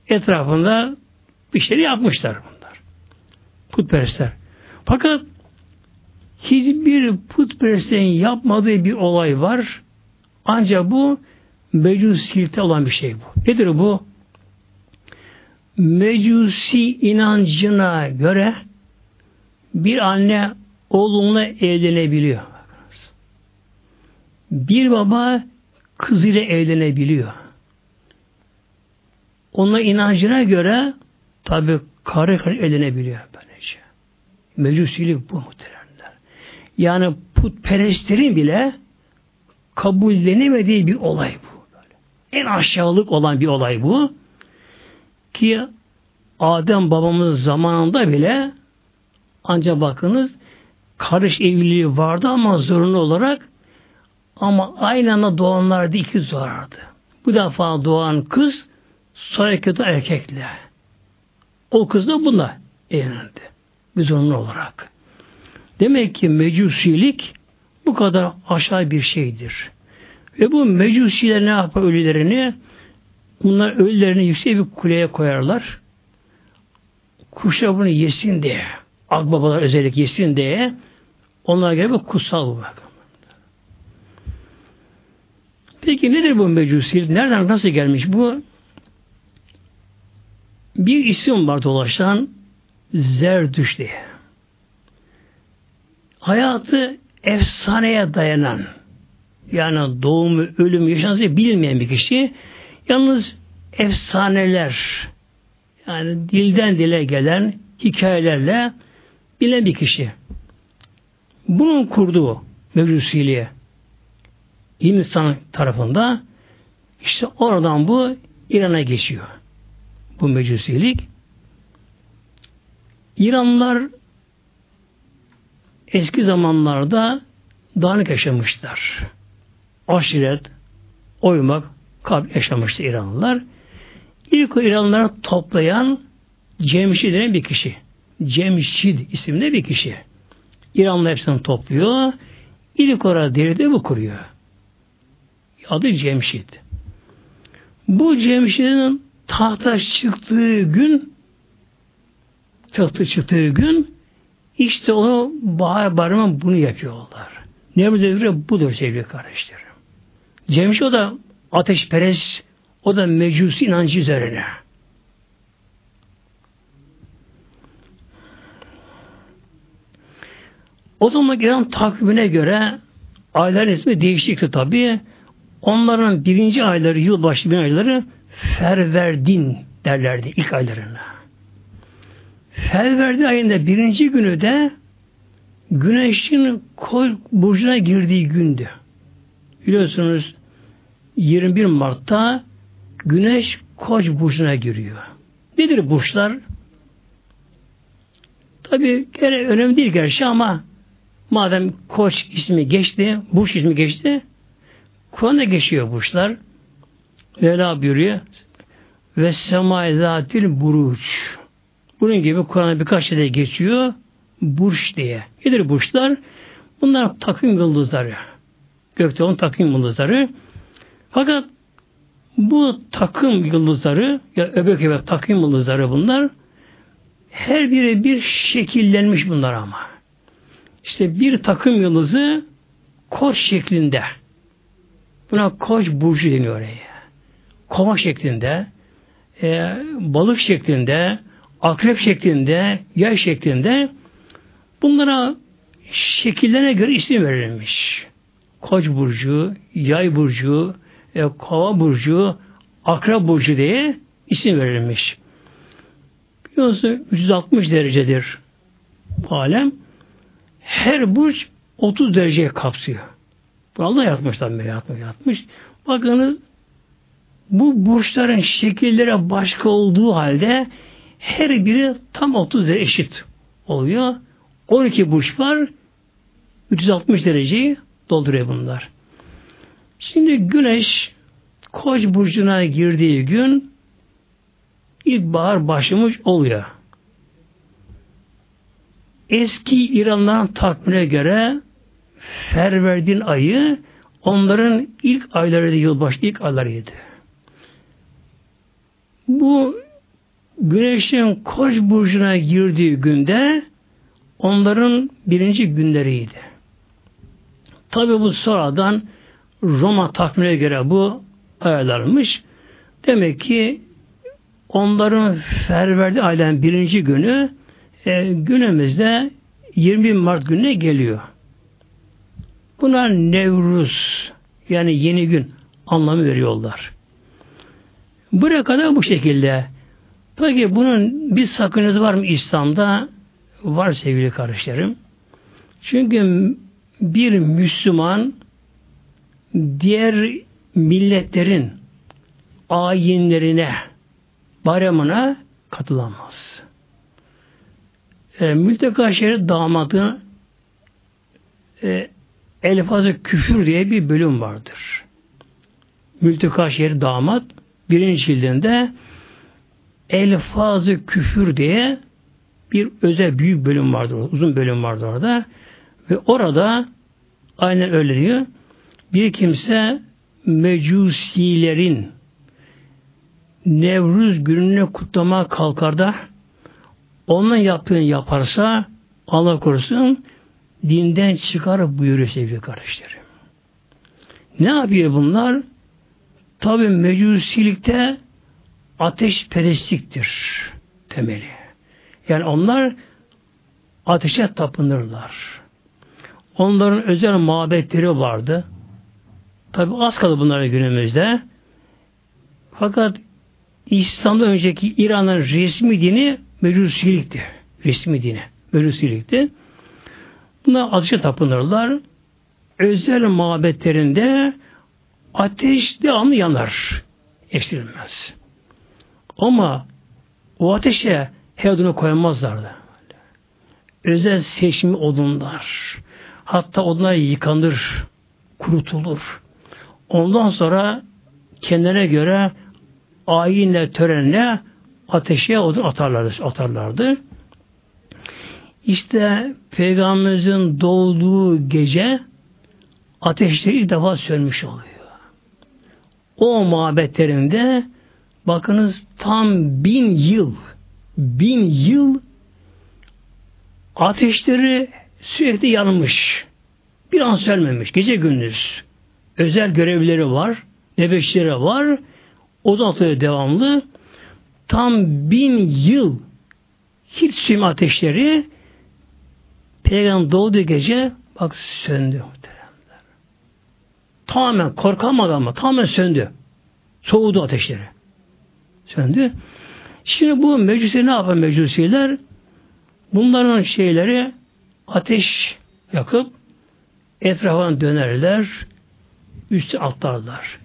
etrafında bir şey yapmışlar. Putperestler. Fakat hiçbir putperestlerin yapmadığı bir olay var. Ancak bu mecusilikte olan bir şey bu. Nedir bu? Mecusi inancına göre bir anne oğlunla evlenebiliyor. Bir baba kızıyla evlenebiliyor. Onun inancına göre tabi karı karı evlenebiliyor. Mecusilik bu muhteremler. Yani putperestlerin bile kabullenemediği bir olay bu. En aşağılık olan bir olay bu. Ki Adem babamız zamanında bile ancak bakınız karış evliliği vardı ama zorunlu olarak ama aynı anda doğanlarda ikiz doğardı. Bu defa doğan kız sonraki erkekle. O kız da bununla evlendi. Bir zorunlu olarak. Demek ki mecusilik bu kadar aşağı bir şeydir. Ve bu mecusiler ne yapar ölülerini? Bunlar ölülerini yüksek bir kuleye koyarlar. Kuşlar bunu yesin diye. Akbabalar özellikle yesin diye Onlara göre bu kutsal bu bakın. Peki nedir bu mecusilik? Nereden nasıl gelmiş bu? Bir isim var dolaşan Zerdüş diye. Hayatı efsaneye dayanan yani doğumu, ölüm, yaşantısı bilmeyen bir kişi yalnız efsaneler yani dilden dile gelen hikayelerle bilen bir kişi. Bunun kurduğu mevcusiliğe insan tarafında işte oradan bu İran'a geçiyor. Bu mecusilik. İranlılar eski zamanlarda dağınık yaşamışlar. Aşiret, oymak, kab yaşamıştı İranlılar. İlk o İranlıları toplayan Cemşid denen bir kişi. Cemşid isimli bir kişi. İranlı hepsini topluyor. İlk orada devleti bu kuruyor. Adı Cemşit. Bu Cemşit'in tahta çıktığı gün çıktı çıktığı gün işte onu bahar barıma bunu yapıyorlar. Ne bu devre budur sevgili kardeşlerim. Cemşit o da ateşperest, o da mecusi inancı üzerine. O zaman gelen takvimine göre ayların ismi değişikti tabi. Onların birinci ayları, yılbaşı bir ayları Ferverdin derlerdi ilk aylarına. Ferverdin ayında birinci günü de Güneşin koy burcuna girdiği gündü. Biliyorsunuz 21 Mart'ta Güneş Koç burcuna giriyor. Nedir burçlar? Tabi gene önemli değil gerçi ama madem koç ismi geçti, burç ismi geçti, Kur'an'da geçiyor burçlar. Vela buyuruyor. Ve semai zatil buruç. Bunun gibi Kur'an'da birkaç yerde geçiyor. Burç diye. Nedir burçlar? Bunlar takım yıldızları. Gökte onun takım yıldızları. Fakat bu takım yıldızları ya öbek öbek takım yıldızları bunlar her biri bir şekillenmiş bunlar ama. İşte bir takım yıldızı koç şeklinde. Buna koç burcu deniyor oraya. Kova şeklinde, e, balık şeklinde, akrep şeklinde, yay şeklinde bunlara şekillerine göre isim verilmiş. Koç burcu, yay burcu, e, kova burcu, akrep burcu diye isim verilmiş. Biliyorsunuz 360 derecedir bu alem. Her burç 30 dereceye kapsıyor. Bu Allah yapmış tabi yapmış, yapmış. Bakınız bu burçların şekilleri başka olduğu halde her biri tam 30 derece eşit oluyor. 12 burç var 360 dereceyi dolduruyor bunlar. Şimdi güneş Koç burcuna girdiği gün ilkbahar başlamış oluyor. Eski İranlıların takvimine göre Ferverdin ayı onların ilk aylarıydı, yılbaşı ilk aylarıydı. Bu güneşin koç burcuna girdiği günde onların birinci günleriydi. Tabi bu sonradan Roma takvimine göre bu ayarlarmış. Demek ki onların ferverdi ayların birinci günü e, günümüzde 20 Mart gününe geliyor. Buna Nevruz yani yeni gün anlamı veriyorlar. Buraya kadar bu şekilde. Peki bunun bir sakıncası var mı İslam'da? Var sevgili kardeşlerim. Çünkü bir Müslüman diğer milletlerin ayinlerine, bayramına katılamaz. E, Mülteka şehri damadı e, Elfazı Küfür diye bir bölüm vardır. Mülteka şehri damat birinci cildinde Elfazı Küfür diye bir özel büyük bölüm vardır. Uzun bölüm vardır orada. Ve orada aynen öyle diyor. Bir kimse mecusilerin Nevruz gününü kutlama kalkar da onun yaptığını yaparsa Allah korusun dinden çıkar buyuruyor sevgili kardeşlerim. Ne yapıyor bunlar? Tabi mecusilikte ateş perestliktir temeli. Yani onlar ateşe tapınırlar. Onların özel mabetleri vardı. Tabi az kaldı bunlara günümüzde. Fakat İslam'dan önceki İran'ın resmi dini Mecusilikti. Resmi dini. Mecusilikti. Bunlar ateşe tapınırlar. Özel mabetlerinde ateş devamlı yanar. Eksilmez. Ama o ateşe her odunu koyamazlardı. Özel seçimi odunlar. Hatta odunlar yıkanır, kurutulur. Ondan sonra kendine göre ayinle, törenle ateşe odun atarlardı. atarlardı. İşte Peygamberimizin doğduğu gece ateşleri ilk defa sönmüş oluyor. O mabetlerinde bakınız tam bin yıl bin yıl ateşleri sürekli yanmış. Bir an sönmemiş. Gece gündüz özel görevleri var, nöbetçileri var. O da devamlı. Tam bin yıl hiç suyum ateşleri Peygamber doğduğu gece bak söndü muhteremler. Tamamen korkamadı ama tamamen söndü. Soğudu ateşleri. Söndü. Şimdi bu mecusi ne yapar mecusiler? Bunların şeyleri ateş yakıp etrafına dönerler üstü atlarlar.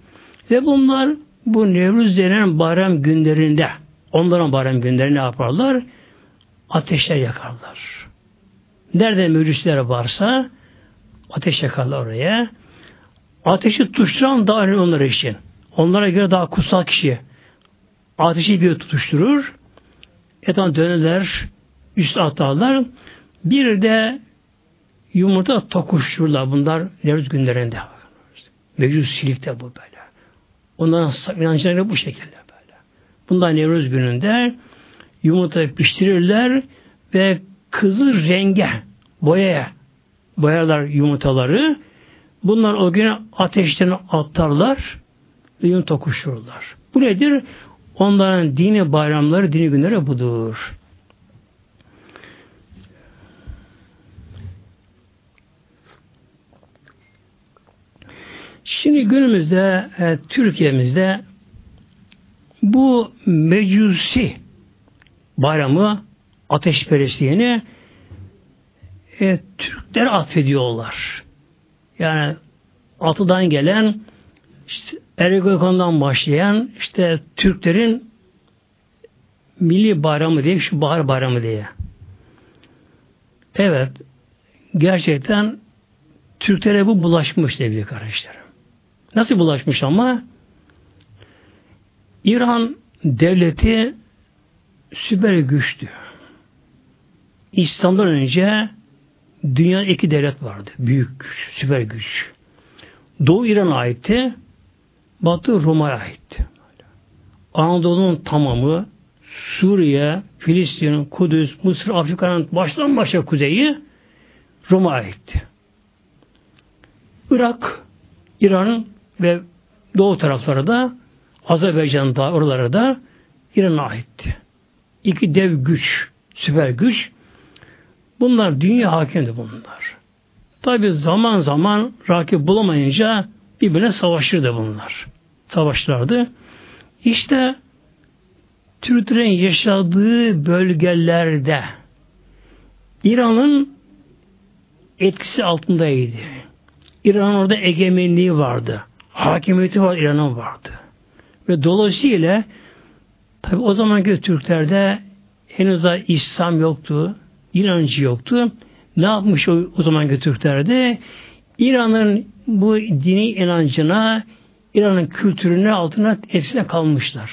Ve bunlar bu Nevruz denen bayram günlerinde onların bayram günleri ne yaparlar? ateşler yakarlar. Nerede meclisler varsa ateş yakarlar oraya. Ateşi tutuşturan daha önemli onlar için. Onlara göre daha kutsal kişi. Ateşi bir tutuşturur. Etan dönerler, üst atarlar. Bir de yumurta tokuştururlar bunlar Nevruz günlerinde. Meclis silikte bu böyle. Onların inançları bu şekilde böyle. Bunlar Nevruz gününde yumurta pişirirler ve kızıl renge boyaya boyarlar yumurtaları. Bunlar o güne ateşten atarlar ve yumurta tokuştururlar. Bu nedir? Onların dini bayramları, dini günleri budur. Şimdi günümüzde e, Türkiye'mizde bu mecusi bayramı ateşperestliğini e, Türkler atfediyorlar. Yani atıdan gelen işte Ergekon'dan başlayan işte Türklerin milli bayramı diye şu bahar bayramı diye. Evet gerçekten Türklere bu bulaşmış sevgili kardeşlerim. Nasıl bulaşmış ama? İran devleti süper güçtü. İslam'dan önce dünya iki devlet vardı. Büyük güç, süper güç. Doğu İran'a aitti. Batı Roma'ya aitti. Anadolu'nun tamamı Suriye, Filistin, Kudüs, Mısır, Afrika'nın baştan başa kuzeyi Roma'ya aitti. Irak, İran ve doğu tarafları da Azerbaycan da oralara da İran'a aitti. İki dev güç, süper güç. Bunlar dünya hakimdi bunlar. Tabi zaman zaman rakip bulamayınca birbirine savaşırdı bunlar. Savaşlardı. İşte Türklerin yaşadığı bölgelerde İran'ın etkisi altındaydı. İran'ın orada egemenliği vardı. Hakimiyeti var İran'ın vardı. Ve dolayısıyla tabi o zamanki Türklerde henüz daha İslam yoktu, inancı yoktu. Ne yapmış o, o zamanki Türklerde? İran'ın bu dini inancına, İran'ın kültürüne altına etkisine kalmışlar.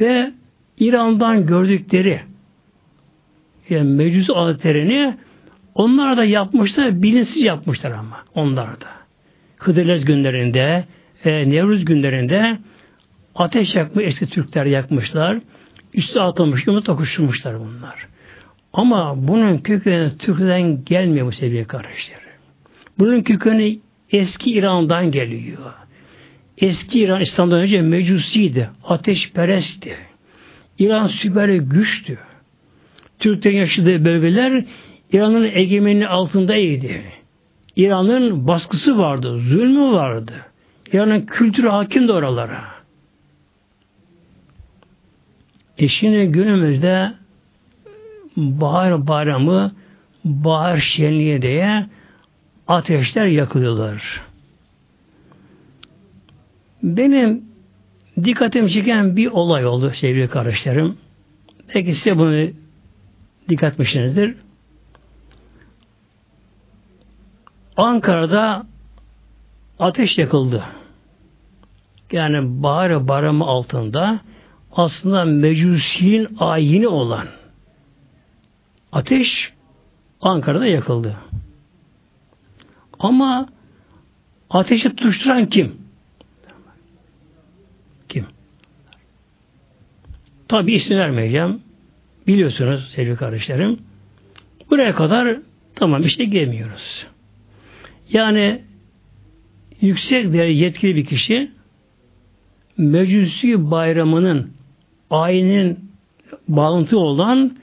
Ve İran'dan gördükleri yani meclis adetlerini onlar da yapmışlar, bilinçsiz yapmışlar ama onlar da. Hıdırlez günlerinde, e, Nevruz günlerinde ateş yakmış, eski Türkler yakmışlar. Üstü atılmış, yumruk tokuşturmuşlar bunlar. Ama bunun kökeni Türk'ten gelmiyor bu seviye kardeşleri. Bunun kökeni eski İran'dan geliyor. Eski İran İslam'dan önce mecusiydi, ateşperestti. İran süper güçtü. Türklerin yaşadığı bölgeler İran'ın egemenliği altındaydı. İran'ın baskısı vardı, zulmü vardı. İran'ın kültürü hakimdi oralara. E şimdi günümüzde bahar bayramı, bahar şenliği diye ateşler yakılıyorlar. Benim dikkatimi çeken bir olay oldu sevgili kardeşlerim. Belki size bunu dikkat etmişsinizdir. Ankara'da ateş yakıldı. Yani bahar baramı altında aslında mecusiyin ayini olan ateş Ankara'da yakıldı. Ama ateşi tutuşturan? Kim? Tabi isim vermeyeceğim. Biliyorsunuz sevgili kardeşlerim. Buraya kadar tamam işte gelmiyoruz. Yani yüksek bir yetkili bir kişi Mecusi bayramının ayinin bağlantı olan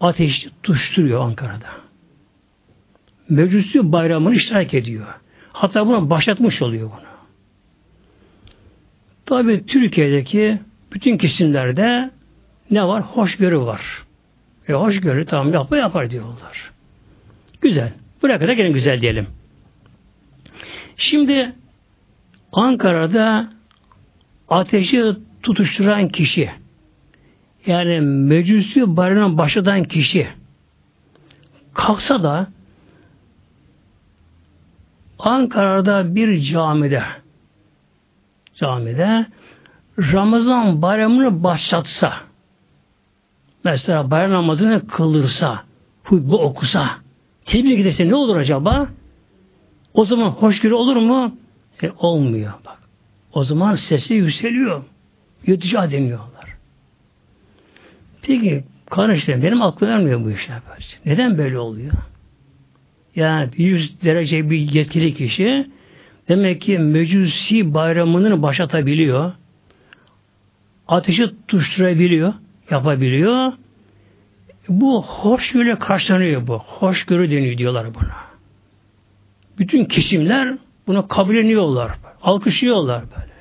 ateş tutuşturuyor Ankara'da. Mecusi bayramını iştirak ediyor. Hatta buna başlatmış oluyor bunu. Tabi Türkiye'deki bütün kesimlerde ne var? Hoşgörü var. E hoşgörü tamam yapma yapar diyorlar. Güzel. Buraya kadar gene güzel diyelim. Şimdi Ankara'da ateşi tutuşturan kişi yani mecüsü bayramına başladan kişi kalksa da Ankara'da bir camide camide Ramazan bayramını başlatsa mesela bayram namazını kılırsa hutbe okusa tebrik ederse ne olur acaba? O zaman hoşgörü olur mu? E, olmuyor bak. O zaman sesi yükseliyor. Yetici deniyorlar. Peki kardeşlerim benim aklım vermiyor bu işler. Neden böyle oluyor? Yani 100 derece bir yetkili kişi demek ki mecusi bayramını başlatabiliyor. Ateşi tuşturabiliyor, yapabiliyor. Bu hoşgörüyle karşılanıyor bu. Hoşgörü deniyor diyorlar buna. Bütün kesimler buna kabul ediyorlar. Alkışlıyorlar böyle.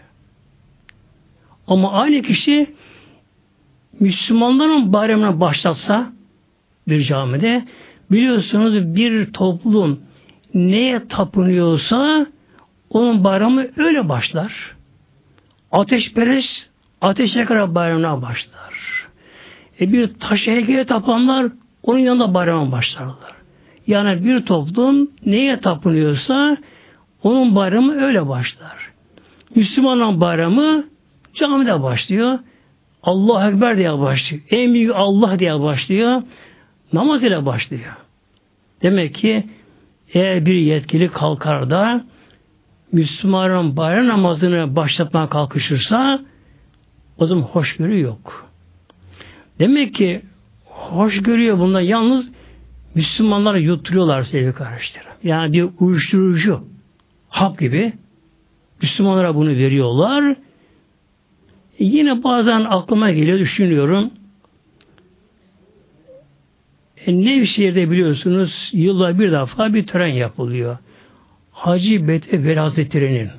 Ama aynı kişi Müslümanların bayramına başlatsa bir camide biliyorsunuz bir toplum neye tapınıyorsa onun bayramı öyle başlar. Ateşperest ateş yakara bayramına başlar. E bir taş heykele tapanlar onun yanında bayrama başlarlar. Yani bir toplum neye tapınıyorsa onun bayramı öyle başlar. Müslümanın bayramı camide başlıyor. Allah Ekber diye başlıyor. En büyük Allah diye başlıyor. Namaz ile başlıyor. Demek ki eğer bir yetkili kalkar da Müslümanın bayram namazını başlatmaya kalkışırsa o zaman hoşgörü yok. Demek ki hoş görüyor bunlar. Yalnız Müslümanlar yutturuyorlar sevgili kardeşlerim. Yani bir uyuşturucu hap gibi Müslümanlara bunu veriyorlar. Yine bazen aklıma geliyor, düşünüyorum. E Nevşehir'de biliyorsunuz yılda bir defa bir tören yapılıyor. Hacı Bete Veli Hazretleri'nin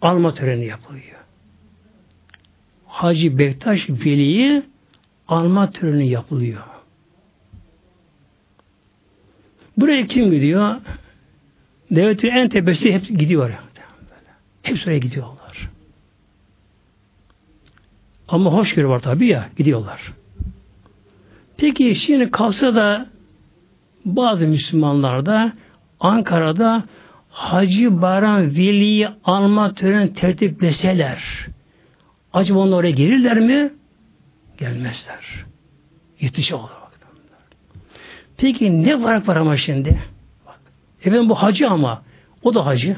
alma töreni yapılıyor. Hacı Bektaş Veli'yi alma töreni yapılıyor. Buraya kim gidiyor? Devletin en tepesi hep gidiyor. Hepsi oraya gidiyorlar. Ama hoşgörü var tabii ya, gidiyorlar. Peki şimdi kalsa da bazı Müslümanlar da Ankara'da Hacı Baran Veli'yi alma töreni tertipleseler acaba onlar oraya gelirler mi? Gelmezler. Yetiş olur. Peki ne fark var ama şimdi? Bak, efendim bu hacı ama o da hacı.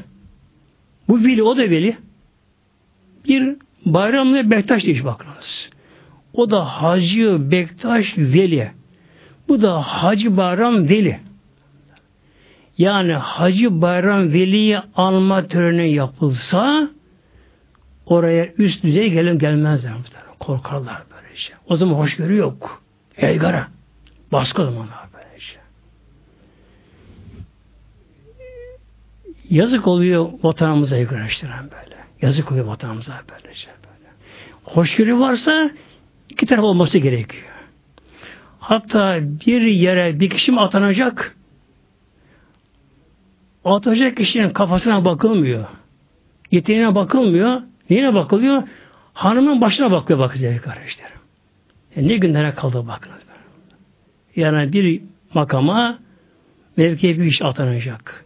Bu veli o da veli. Bir bayramla Bektaş diye bakınız. O da Hacı Bektaş Veli. Bu da Hacı Bayram Veli. Yani Hacı Bayram Veli'yi alma töreni yapılsa oraya üst düzey gelin gelmezler. Korkarlar böyle şey. O zaman hoşgörü yok. Yaygara. Baskı zamanlar böyle şey. Yazık oluyor vatanımıza arkadaşlar böyle. Yazık oluyor vatanımıza böyle şey böyle. Hoşgörü varsa iki taraf olması gerekiyor. Hatta bir yere bir kişi mi atanacak? Atacak kişinin kafasına bakılmıyor. Yeteneğine bakılmıyor. Neyine bakılıyor? Hanımın başına bakıyor bakıyor kardeşlerim. E ne günlere kaldı bakınız. Yani bir makama mevkiye bir iş atanacak.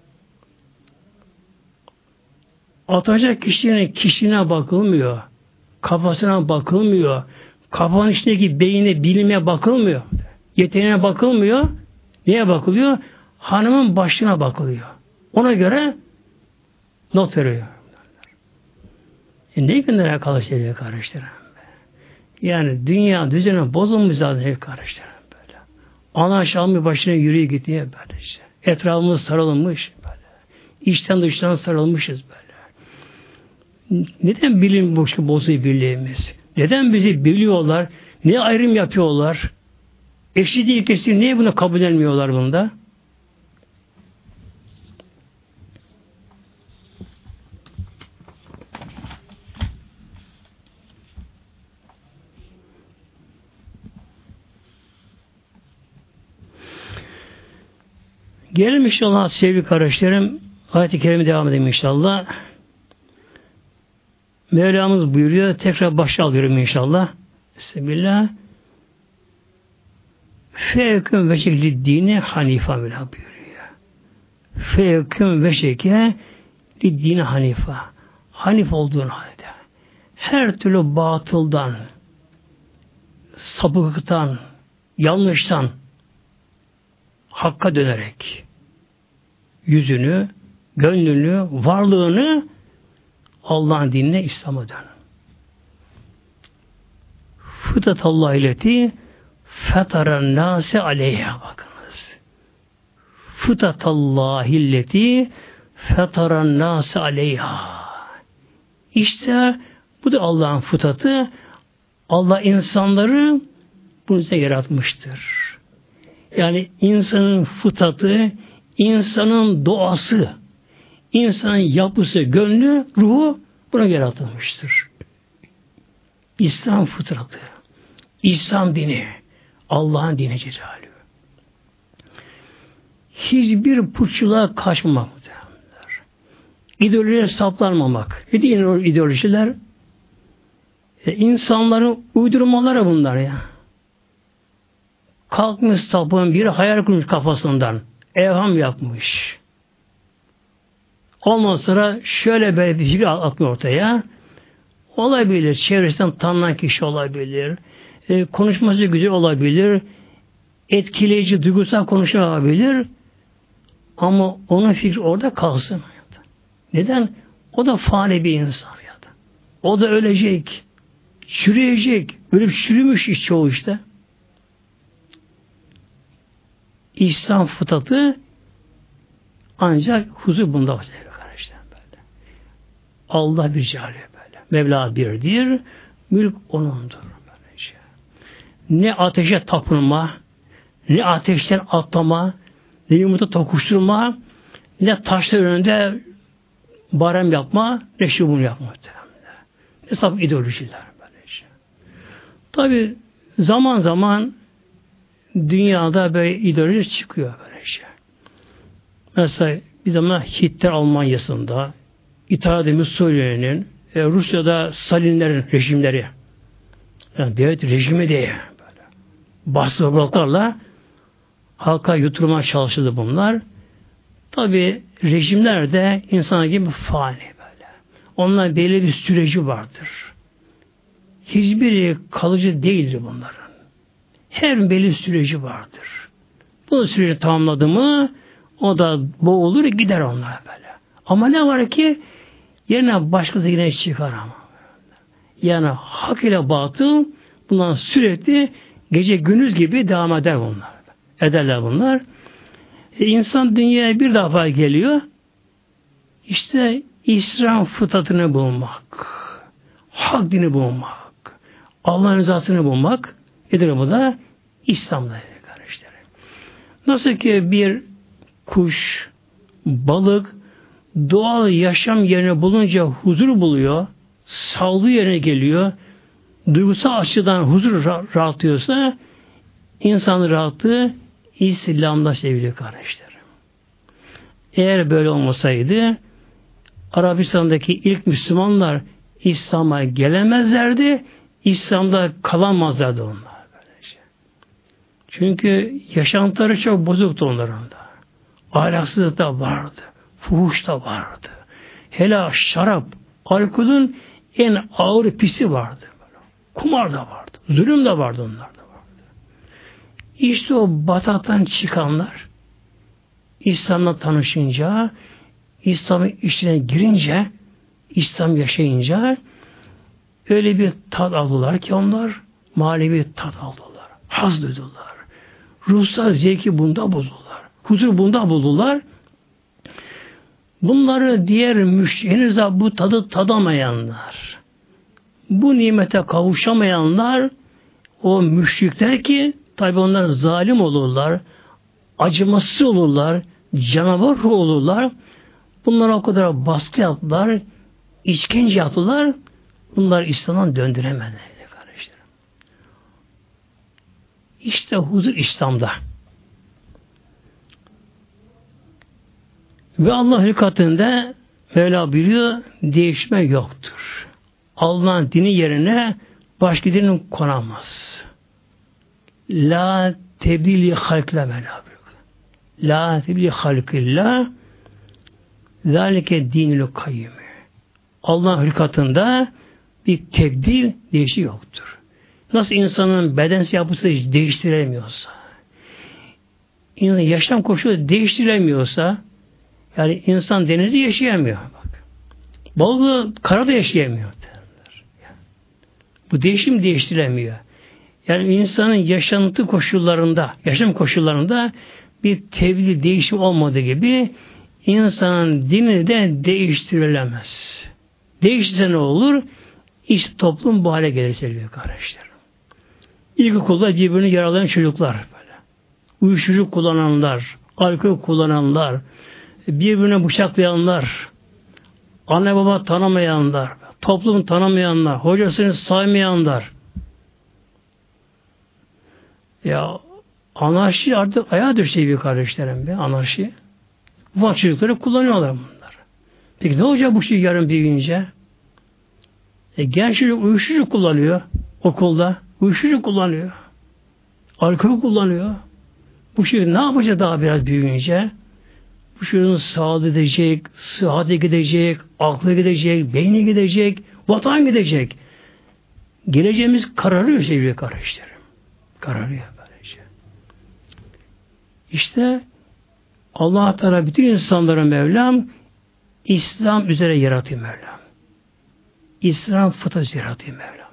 Atacak kişinin kişiliğine bakılmıyor. Kafasına bakılmıyor. Kafanın içindeki beyine, bilime bakılmıyor. Yeteneğine bakılmıyor. Neye bakılıyor? Hanımın başına bakılıyor. Ona göre not veriyor. E ne günlere kalır sevgili kardeşlerim? Yani dünya düzeni bozulmuş zaten hep kardeşlerim böyle. Ana aşağı başına yürüye gidiyor böyle işte. Etrafımız sarılmış böyle. İçten dıştan sarılmışız böyle. Neden bilim boşu bozuyor birliğimiz? Neden bizi biliyorlar? Ne ayrım yapıyorlar? Eşit ilkesi niye bunu kabul etmiyorlar bunda? Gelelim inşallah sevgili kardeşlerim. Ayet-i Kerime devam edelim inşallah. Mevlamız buyuruyor. Tekrar başa alıyorum inşallah. Bismillah. Fevkün ve şekli dini hanifa Mevla buyuruyor. Fevkün ve şekli dini hanifa. Hanif olduğun halde. Her türlü batıldan, sapıklıktan, yanlıştan hakka dönerek yüzünü, gönlünü, varlığını Allah'ın dinine İslam'a dön. Fıtat Allah ileti fetara nase aleyha bakınız. Fıtat Allah illeti fetara nase aleyha. İşte bu da Allah'ın fıtatı. Allah insanları bunu size yaratmıştır. Yani insanın fıtatı, insanın doğası, insanın yapısı, gönlü, ruhu buna yaratılmıştır. İslam fıtratı, İslam dini, Allah'ın dini Celaluhu. Hiçbir puççuluğa kaçmamak. İdeolojiye saplanmamak. Ne diyor ideolojiler? E, insanların uydurmaları bunlar ya. Kalkmış sapın bir hayal kurmuş kafasından. Evham yapmış. Ondan sonra şöyle böyle bir fikir atmıyor ortaya. Olabilir. Çevresinden tanınan kişi olabilir. E, konuşması güzel olabilir. Etkileyici, duygusal konuşma olabilir. Ama onun fikri orada kalsın. Neden? O da fani bir insan. O da ölecek. Çürüyecek. Ölüp çürümüş iş çoğu işte. İslam fıtatı ancak huzur bunda var. Böyle. Allah bir cihali böyle. Mevla birdir. Mülk onundur. Böylece. Ne ateşe tapınma, ne ateşten atlama, ne yumurta tokuşturma, ne taşlar önünde barem yapma, ne şubun yapma. Ne sap ideolojiler böylece. Tabi zaman zaman dünyada böyle ideoloji çıkıyor böyle şey. Mesela bir zaman Hitler Almanya'sında, İtalya'da Mussolini'nin, e, Rusya'da Stalinlerin rejimleri, yani devlet rejimi diye böyle baskı bıraklarla halka yuturmaya çalışıldı bunlar. Tabi rejimler de insan gibi fani böyle. Onlar belli bir süreci vardır. Hiçbiri kalıcı değildir bunların. Her belli süreci vardır. Bu süreci tamamladı mı o da boğulur gider onlar böyle. Ama ne var ki yerine başkası yine çıkar ama. Yani hak ile batıl bundan sürekli gece gündüz gibi devam eder bunlar. Ederler bunlar. E, insan dünyaya bir defa geliyor. İşte İslam fıtratını bulmak. Hak dini bulmak. Allah'ın rızasını bulmak. Nedir bu da? İslam'da kardeşlerim. Nasıl ki bir kuş, balık doğal yaşam yerine bulunca huzur buluyor, sağlığı yerine geliyor, duygusal açıdan huzur rahatlıyorsa insan rahatlığı İslam'da sevgili kardeşlerim. Eğer böyle olmasaydı Arabistan'daki ilk Müslümanlar İslam'a gelemezlerdi, İslam'da kalamazlardı onlar. Çünkü yaşantıları çok bozuktu onların da. Ahlaksızlık da vardı. Fuhuş da vardı. Hele şarap, alkolün en ağır pisi vardı. Kumar da vardı. Zulüm de vardı onlar da vardı. İşte o bataktan çıkanlar İslam'la tanışınca İslam'ın içine girince İslam yaşayınca öyle bir tat aldılar ki onlar manevi tat aldılar. Haz duydular. Ruhsal zevki bunda buldular. Huzur bunda buldular. Bunları diğer müş henüz bu tadı tadamayanlar, bu nimete kavuşamayanlar, o müşrikler ki tabi onlar zalim olurlar, acımasız olurlar, canavar olurlar. Bunlara o kadar baskı yaptılar, işkence yaptılar. Bunlar İslam'dan döndüremediler. İşte huzur İslam'da. Ve Allah katında Mevla biliyor değişme yoktur. Allah'ın dini yerine başka dinin konamaz. La tebdili halkla Mevla La tebdili halkilla zalike dinül kayyum. Allah hükatında bir tebdil değişik yoktur. Nasıl insanın bedensel yapısı değiştiremiyorsa, insanın yaşam koşulu değiştiremiyorsa, yani insan denizde yaşayamıyor. Bak. Balığı karada yaşayamıyor. Bu değişim değiştiremiyor. Yani insanın yaşantı koşullarında, yaşam koşullarında bir tevhid değişim olmadığı gibi insanın dini de değiştirilemez. Değiştirse ne olur? İşte toplum bu hale gelir sevgili kardeşlerim. İlkokulda birbirini yaralayan çocuklar böyle. Uyuşturucu kullananlar, alkol kullananlar, birbirine bıçaklayanlar, anne baba tanımayanlar, toplum tanımayanlar, hocasını saymayanlar. Ya anarşi artık ayağa düştü bir kardeşlerim be, anarşi. Bu çocukları kullanıyorlar bunlar. Peki ne olacak bu şey yarın büyüyünce? E, genç çocuk uyuşturucu kullanıyor okulda. Uyuşturucu kullanıyor. Alkol kullanıyor. Bu şey ne yapacak daha biraz büyüyünce? Bu çocuğun sağlığı gidecek, sıhhati gidecek, aklı gidecek, beyni gidecek, vatan gidecek. Geleceğimiz kararıyor sevgili kardeşlerim. Kararıyor böylece. İşte Allah Teala bütün insanları Mevlam İslam üzere yaratıyor Mevlam. İslam fıtrat yaratıyor Mevlam.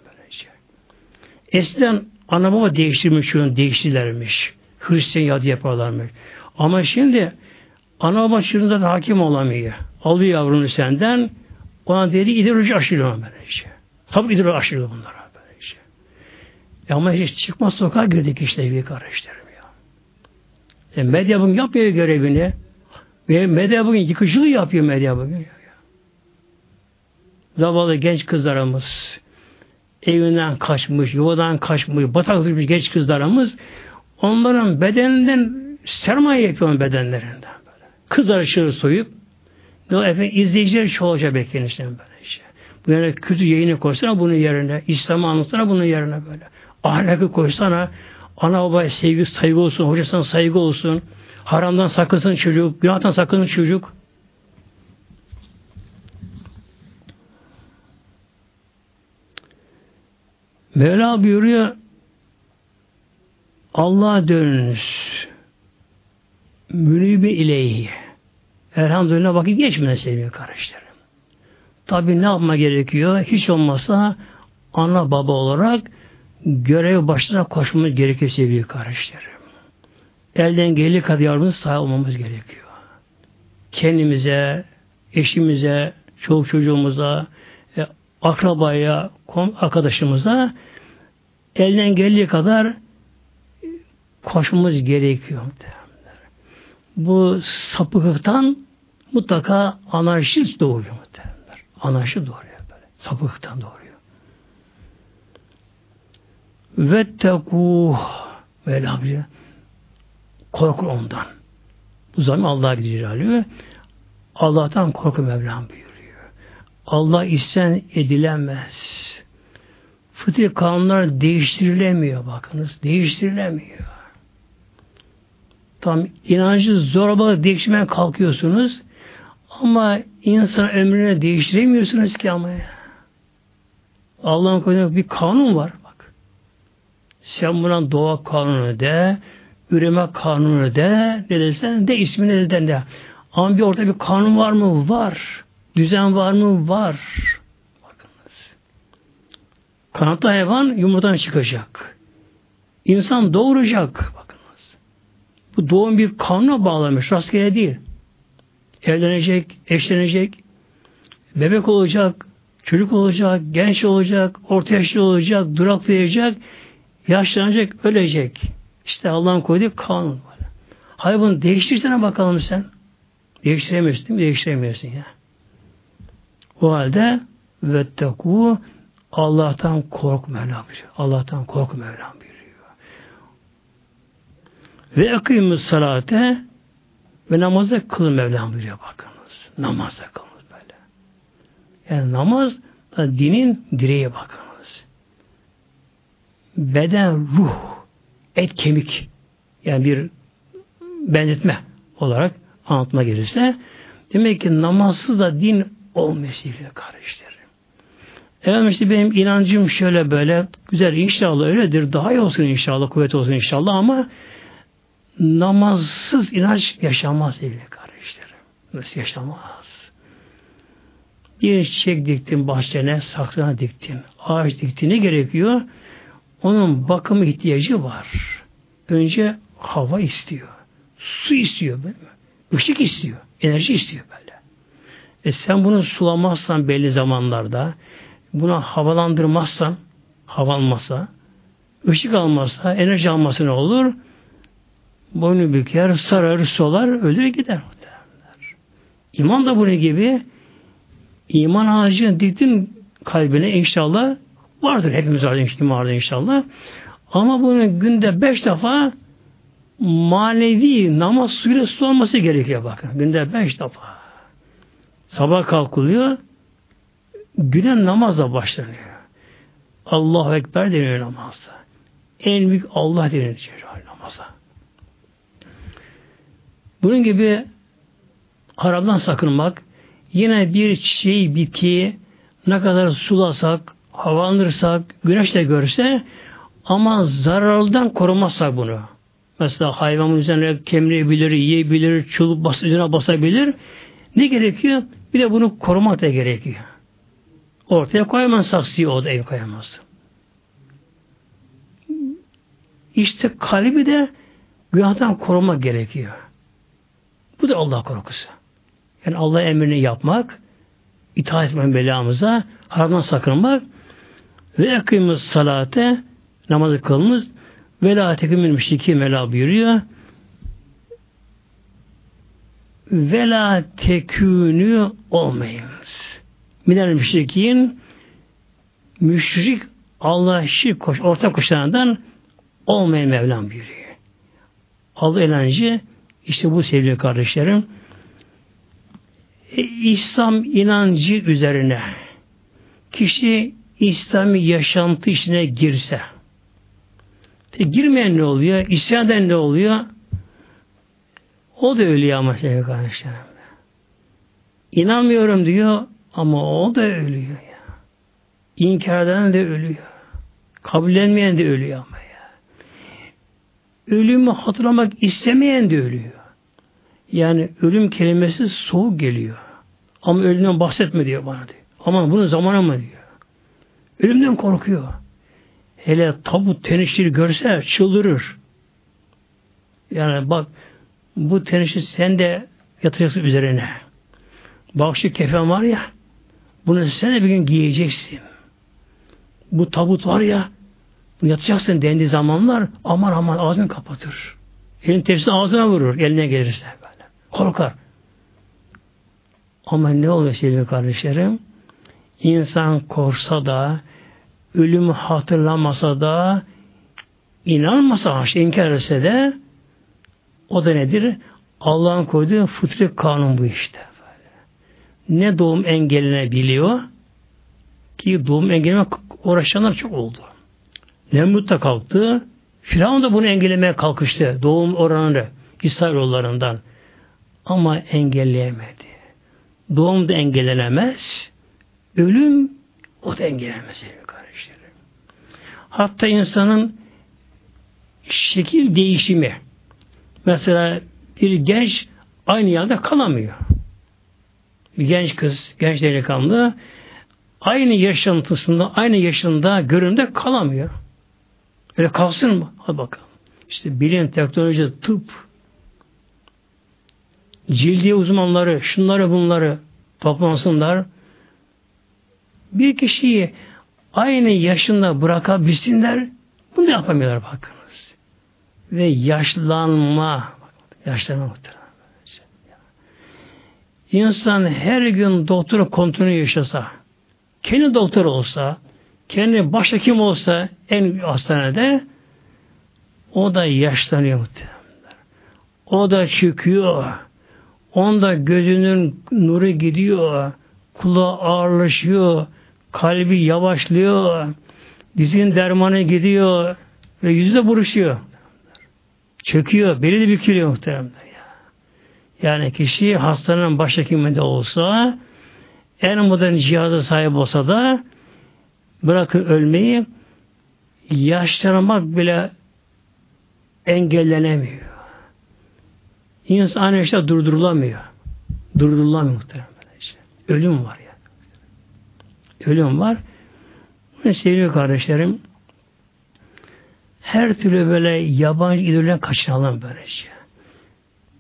Eskiden ana baba değiştirmiş, şunu değiştilermiş. Hristiyan yadı yaparlarmış. Ama şimdi ana baba şundan hakim olamıyor. Alıyor yavrunu senden, ona dedi ideoloji aşılıyor böylece. Tabi ideoloji aşılıyor bunlara böylece. E ama hiç çıkmaz sokağa girdik işte bir ya. E medya bugün yapıyor görevini. Ve medya bugün yıkıcılığı yapıyor medya bugün. Zavallı genç kızlarımız evinden kaçmış, yuvadan kaçmış, bataklık genç kızlarımız onların bedeninden sermaye yapıyor bedenlerinden. Böyle. Kızlar ışığı soyup efendim izleyiciler çoğalacak bekleyin işte böyle işte. Bu yani kötü yayını koysana bunun yerine, İslam'ı anlatsana bunun yerine böyle. Ahlakı koysana, ana babaya sevgi, saygı olsun, hocasına saygı olsun, haramdan sakınsın çocuk, günahtan sakınsın çocuk. Mevla buyuruyor Allah'a dönünüz. Münübe ileyhi. Elhamdülillah vakit geçmeden sevgili kardeşlerim. Tabi ne yapma gerekiyor? Hiç olmazsa ana baba olarak görev başına koşmamız gerekiyor sevgili kardeşlerim. Elden geldiği kadar yardımcı sahip olmamız gerekiyor. Kendimize, eşimize, çoluk çocuğumuza, akrabaya, arkadaşımıza elden geldiği kadar koşmamız gerekiyor. Bu sapıklıktan mutlaka anarşist doğuyor. Anarşi doğuyor böyle. Sapıklıktan doğuyor. Vettekû Mevlam korku ondan. Bu zaman Allah'a gidiyor. Allah'tan korku Mevlam buyuruyor. Allah isyan edilemez. Fıtri kanunlar değiştirilemiyor bakınız. Değiştirilemiyor. Tam inancı zorba değiştirmeye kalkıyorsunuz. Ama insan ömrünü değiştiremiyorsunuz ki ama. Allah'ın koyduğu bir kanun var bak. Sen buna doğa kanunu de, üreme kanunu de, ne desen de ismini de de. Ama bir orada bir kanun var mı? Var. Düzen var mı? Var. Bakınız. Kanatlı hayvan yumurtadan çıkacak. İnsan doğuracak. Bakınız. Bu doğum bir kanuna bağlamış. Rastgele değil evlenecek, eşlenecek, bebek olacak, çocuk olacak, genç olacak, orta yaşlı olacak, duraklayacak, yaşlanacak, ölecek. İşte Allah'ın koyduğu kanun. Hayır bunu değiştirsene bakalım sen. Değiştiremiyorsun değil mi? Değiştiremiyorsun ya. O halde vettekû Allah'tan kork Mevlam buyuruyor. Allah'tan kork Mevlam buyuruyor. Ve ekîmü salate ve namazda kılın Mevlam buyuruyor bakınız. Namazda kılınız böyle. Yani namaz dinin direği bakınız. beden ruh, et kemik yani bir benzetme olarak anlatma gelirse demek ki namazsız da din olmuyor sevgili kardeşlerim. Efendim işte benim inancım şöyle böyle güzel inşallah öyledir. Daha iyi olsun inşallah, kuvvet olsun inşallah ama namazsız inanç yaşamaz sevgili kardeşlerim. Nasıl yaşamaz? Bir çiçek diktin bahçene, saksına diktin. Ağaç diktin. Ne gerekiyor? Onun bakım ihtiyacı var. Önce hava istiyor. Su istiyor. Işık istiyor. Enerji istiyor böyle. E sen bunu sulamazsan belli zamanlarda, buna havalandırmazsan, hava almasa, ışık almazsa, enerji almasa ne olur? Boynu büker, sarar, solar, ölür gider. İman da bunun gibi iman ağacını diktin kalbine inşallah vardır. Hepimiz vardır, vardır inşallah. Ama bunu günde beş defa manevi namaz suyuyla su olması gerekiyor bakın. Günde beş defa. Sabah kalkılıyor, güne namazla başlanıyor. Allahu Ekber deniyor namazda. En büyük Allah deniyor namaza. Bunun gibi haramdan sakınmak, yine bir çiçeği, bitkiyi ne kadar sulasak, havalandırsak, güneşle görse ama zararlıdan korumazsak bunu. Mesela hayvanın üzerine kemirebilir, yiyebilir, çılıp bas, üzerine basabilir. Ne gerekiyor? Bir de bunu korumak da gerekiyor. Ortaya koyamaz saksıyı o da ev koyamaz. İşte kalbi de günahtan korumak gerekiyor. Bu da Allah korkusu. Yani Allah emrini yapmak, itaat etmek belamıza, haramdan sakınmak ve ekimiz salate namazı kılınız ve la tekimil müşriki mela buyuruyor. Ve la tekünü olmayınız. Minel müşrikin müşrik Allah şirk koş, ortak koşanlardan olmayın Mevlam buyuruyor. Allah inancı işte bu sevgili kardeşlerim İslam inancı üzerine kişi İslami yaşantı içine girse e, girmeyen ne oluyor? İsyan ne oluyor? O da ölüyor ama sevgili kardeşlerim. İnanmıyorum diyor ama o da ölüyor ya. İnkar eden de ölüyor. Kabullenmeyen de ölüyor ama ya. Ölümü hatırlamak istemeyen de ölüyor. Yani ölüm kelimesi soğuk geliyor. Ama ölümden bahsetme diyor bana diyor. Aman bunun zamanı mı diyor. Ölümden korkuyor. Hele tabut tenişleri görse çıldırır. Yani bak bu tenişi sen de yatıracaksın üzerine. Bak şu kefen var ya bunu sen de bir gün giyeceksin. Bu tabut var ya yatacaksın dendiği zamanlar aman aman ağzını kapatır. Elin tepsini ağzına vurur eline gelirse böyle. Korkar. Ama ne oluyor sevgili kardeşlerim? İnsan korsa da ölümü hatırlamasa da inanmasa, inkar etse de o da nedir? Allah'ın koyduğu fıtri kanun bu işte. Ne doğum engellenebiliyor ki doğum engelleme uğraşanlar çok oldu. Nemrut da kalktı. Firavun da bunu engellemeye kalkıştı. Doğum oranını İsrailoğullarından. Ama engelleyemedi. Doğum da engellenemez. Ölüm o da engellenemez. Hatta insanın şekil değişimi. Mesela bir genç aynı yerde kalamıyor. Bir genç kız, genç delikanlı aynı yaşantısında, aynı yaşında, görünümde kalamıyor. Öyle kalsın mı? Hadi bakalım. İşte bilim, teknoloji, tıp, cildiye uzmanları, şunları bunları toplansınlar. Bir kişiyi aynı yaşında bırakabilsinler bunu da yapamıyorlar bakınız. Ve yaşlanma yaşlanma İnsan her gün doktor kontrolü yaşasa kendi doktor olsa kendi başhekim olsa en hastanede o da yaşlanıyor muhtemelen. O da çıkıyor. Onda gözünün nuru gidiyor. Kulağı ağırlaşıyor kalbi yavaşlıyor, Dizinin dermanı gidiyor ve yüzde buruşuyor. Çöküyor, beli de bükülüyor muhteremler. Ya. Yani kişi hastanın başhekiminde olsa en modern cihaza sahip olsa da bırakın ölmeyi yaşlanmak bile engellenemiyor. İnsan işte durdurulamıyor. Durdurulamıyor muhtemelen. Ölüm var ya. Ölüm var. Ve sevgili kardeşlerim her türlü böyle yabancı idolden kaçınalım böylece.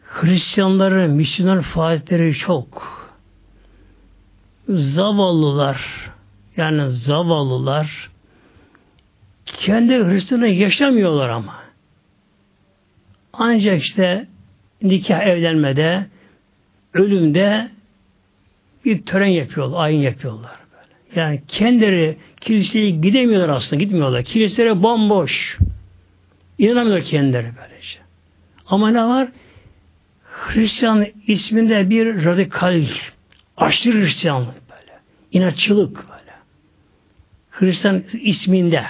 Hristiyanların, Müslüman faaliyetleri çok. Zavallılar, yani zavallılar kendi Hristiyanı yaşamıyorlar ama. Ancak işte nikah evlenmede, ölümde bir tören yapıyorlar, ayin yapıyorlar. Böyle. Yani kendileri kiliseye gidemiyorlar aslında, gitmiyorlar. Kiliselere bomboş. İnanamıyorlar kendileri böylece. Ama ne var? Hristiyan isminde bir radikal, aşırı Hristiyanlık böyle. İnatçılık böyle. Hristiyan isminde.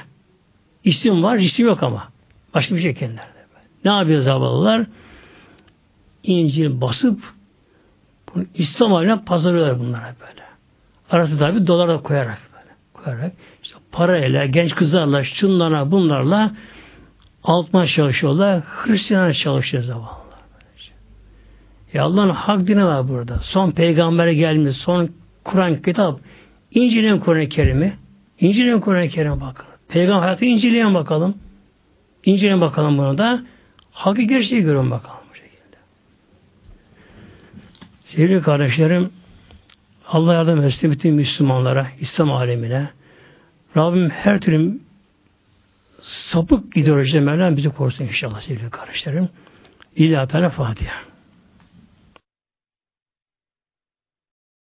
İsim var, isim yok ama. Başka bir şey kendileri. Ne yapıyor zavallılar? İncil basıp bunu İslam haline pazarlıyorlar bunlara böyle. Arası tabi dolar da koyarak böyle. Koyarak işte parayla, genç kızlarla, şunlarla, bunlarla altma çalışıyorlar. Hristiyanlar çalışıyor zavallılar. Ya Allah'ın hak dini var burada. Son peygamber gelmiş, son Kur'an kitap. İncil'in Kur'an-ı Kerim'i. İncil'in Kur'an-ı Kerim'e bakalım. Peygamber hayatı İncil'e bakalım. İncil'e bakalım bunu da. Hakkı gerçeği görün bakalım bu şekilde. Sevgili kardeşlerim, Allah yardım etsin bütün Müslümanlara, İslam alemine. Rabbim her türlü sapık ideolojiden Mevlam bizi korusun inşallah sevgili kardeşlerim. İlahi Fatiha.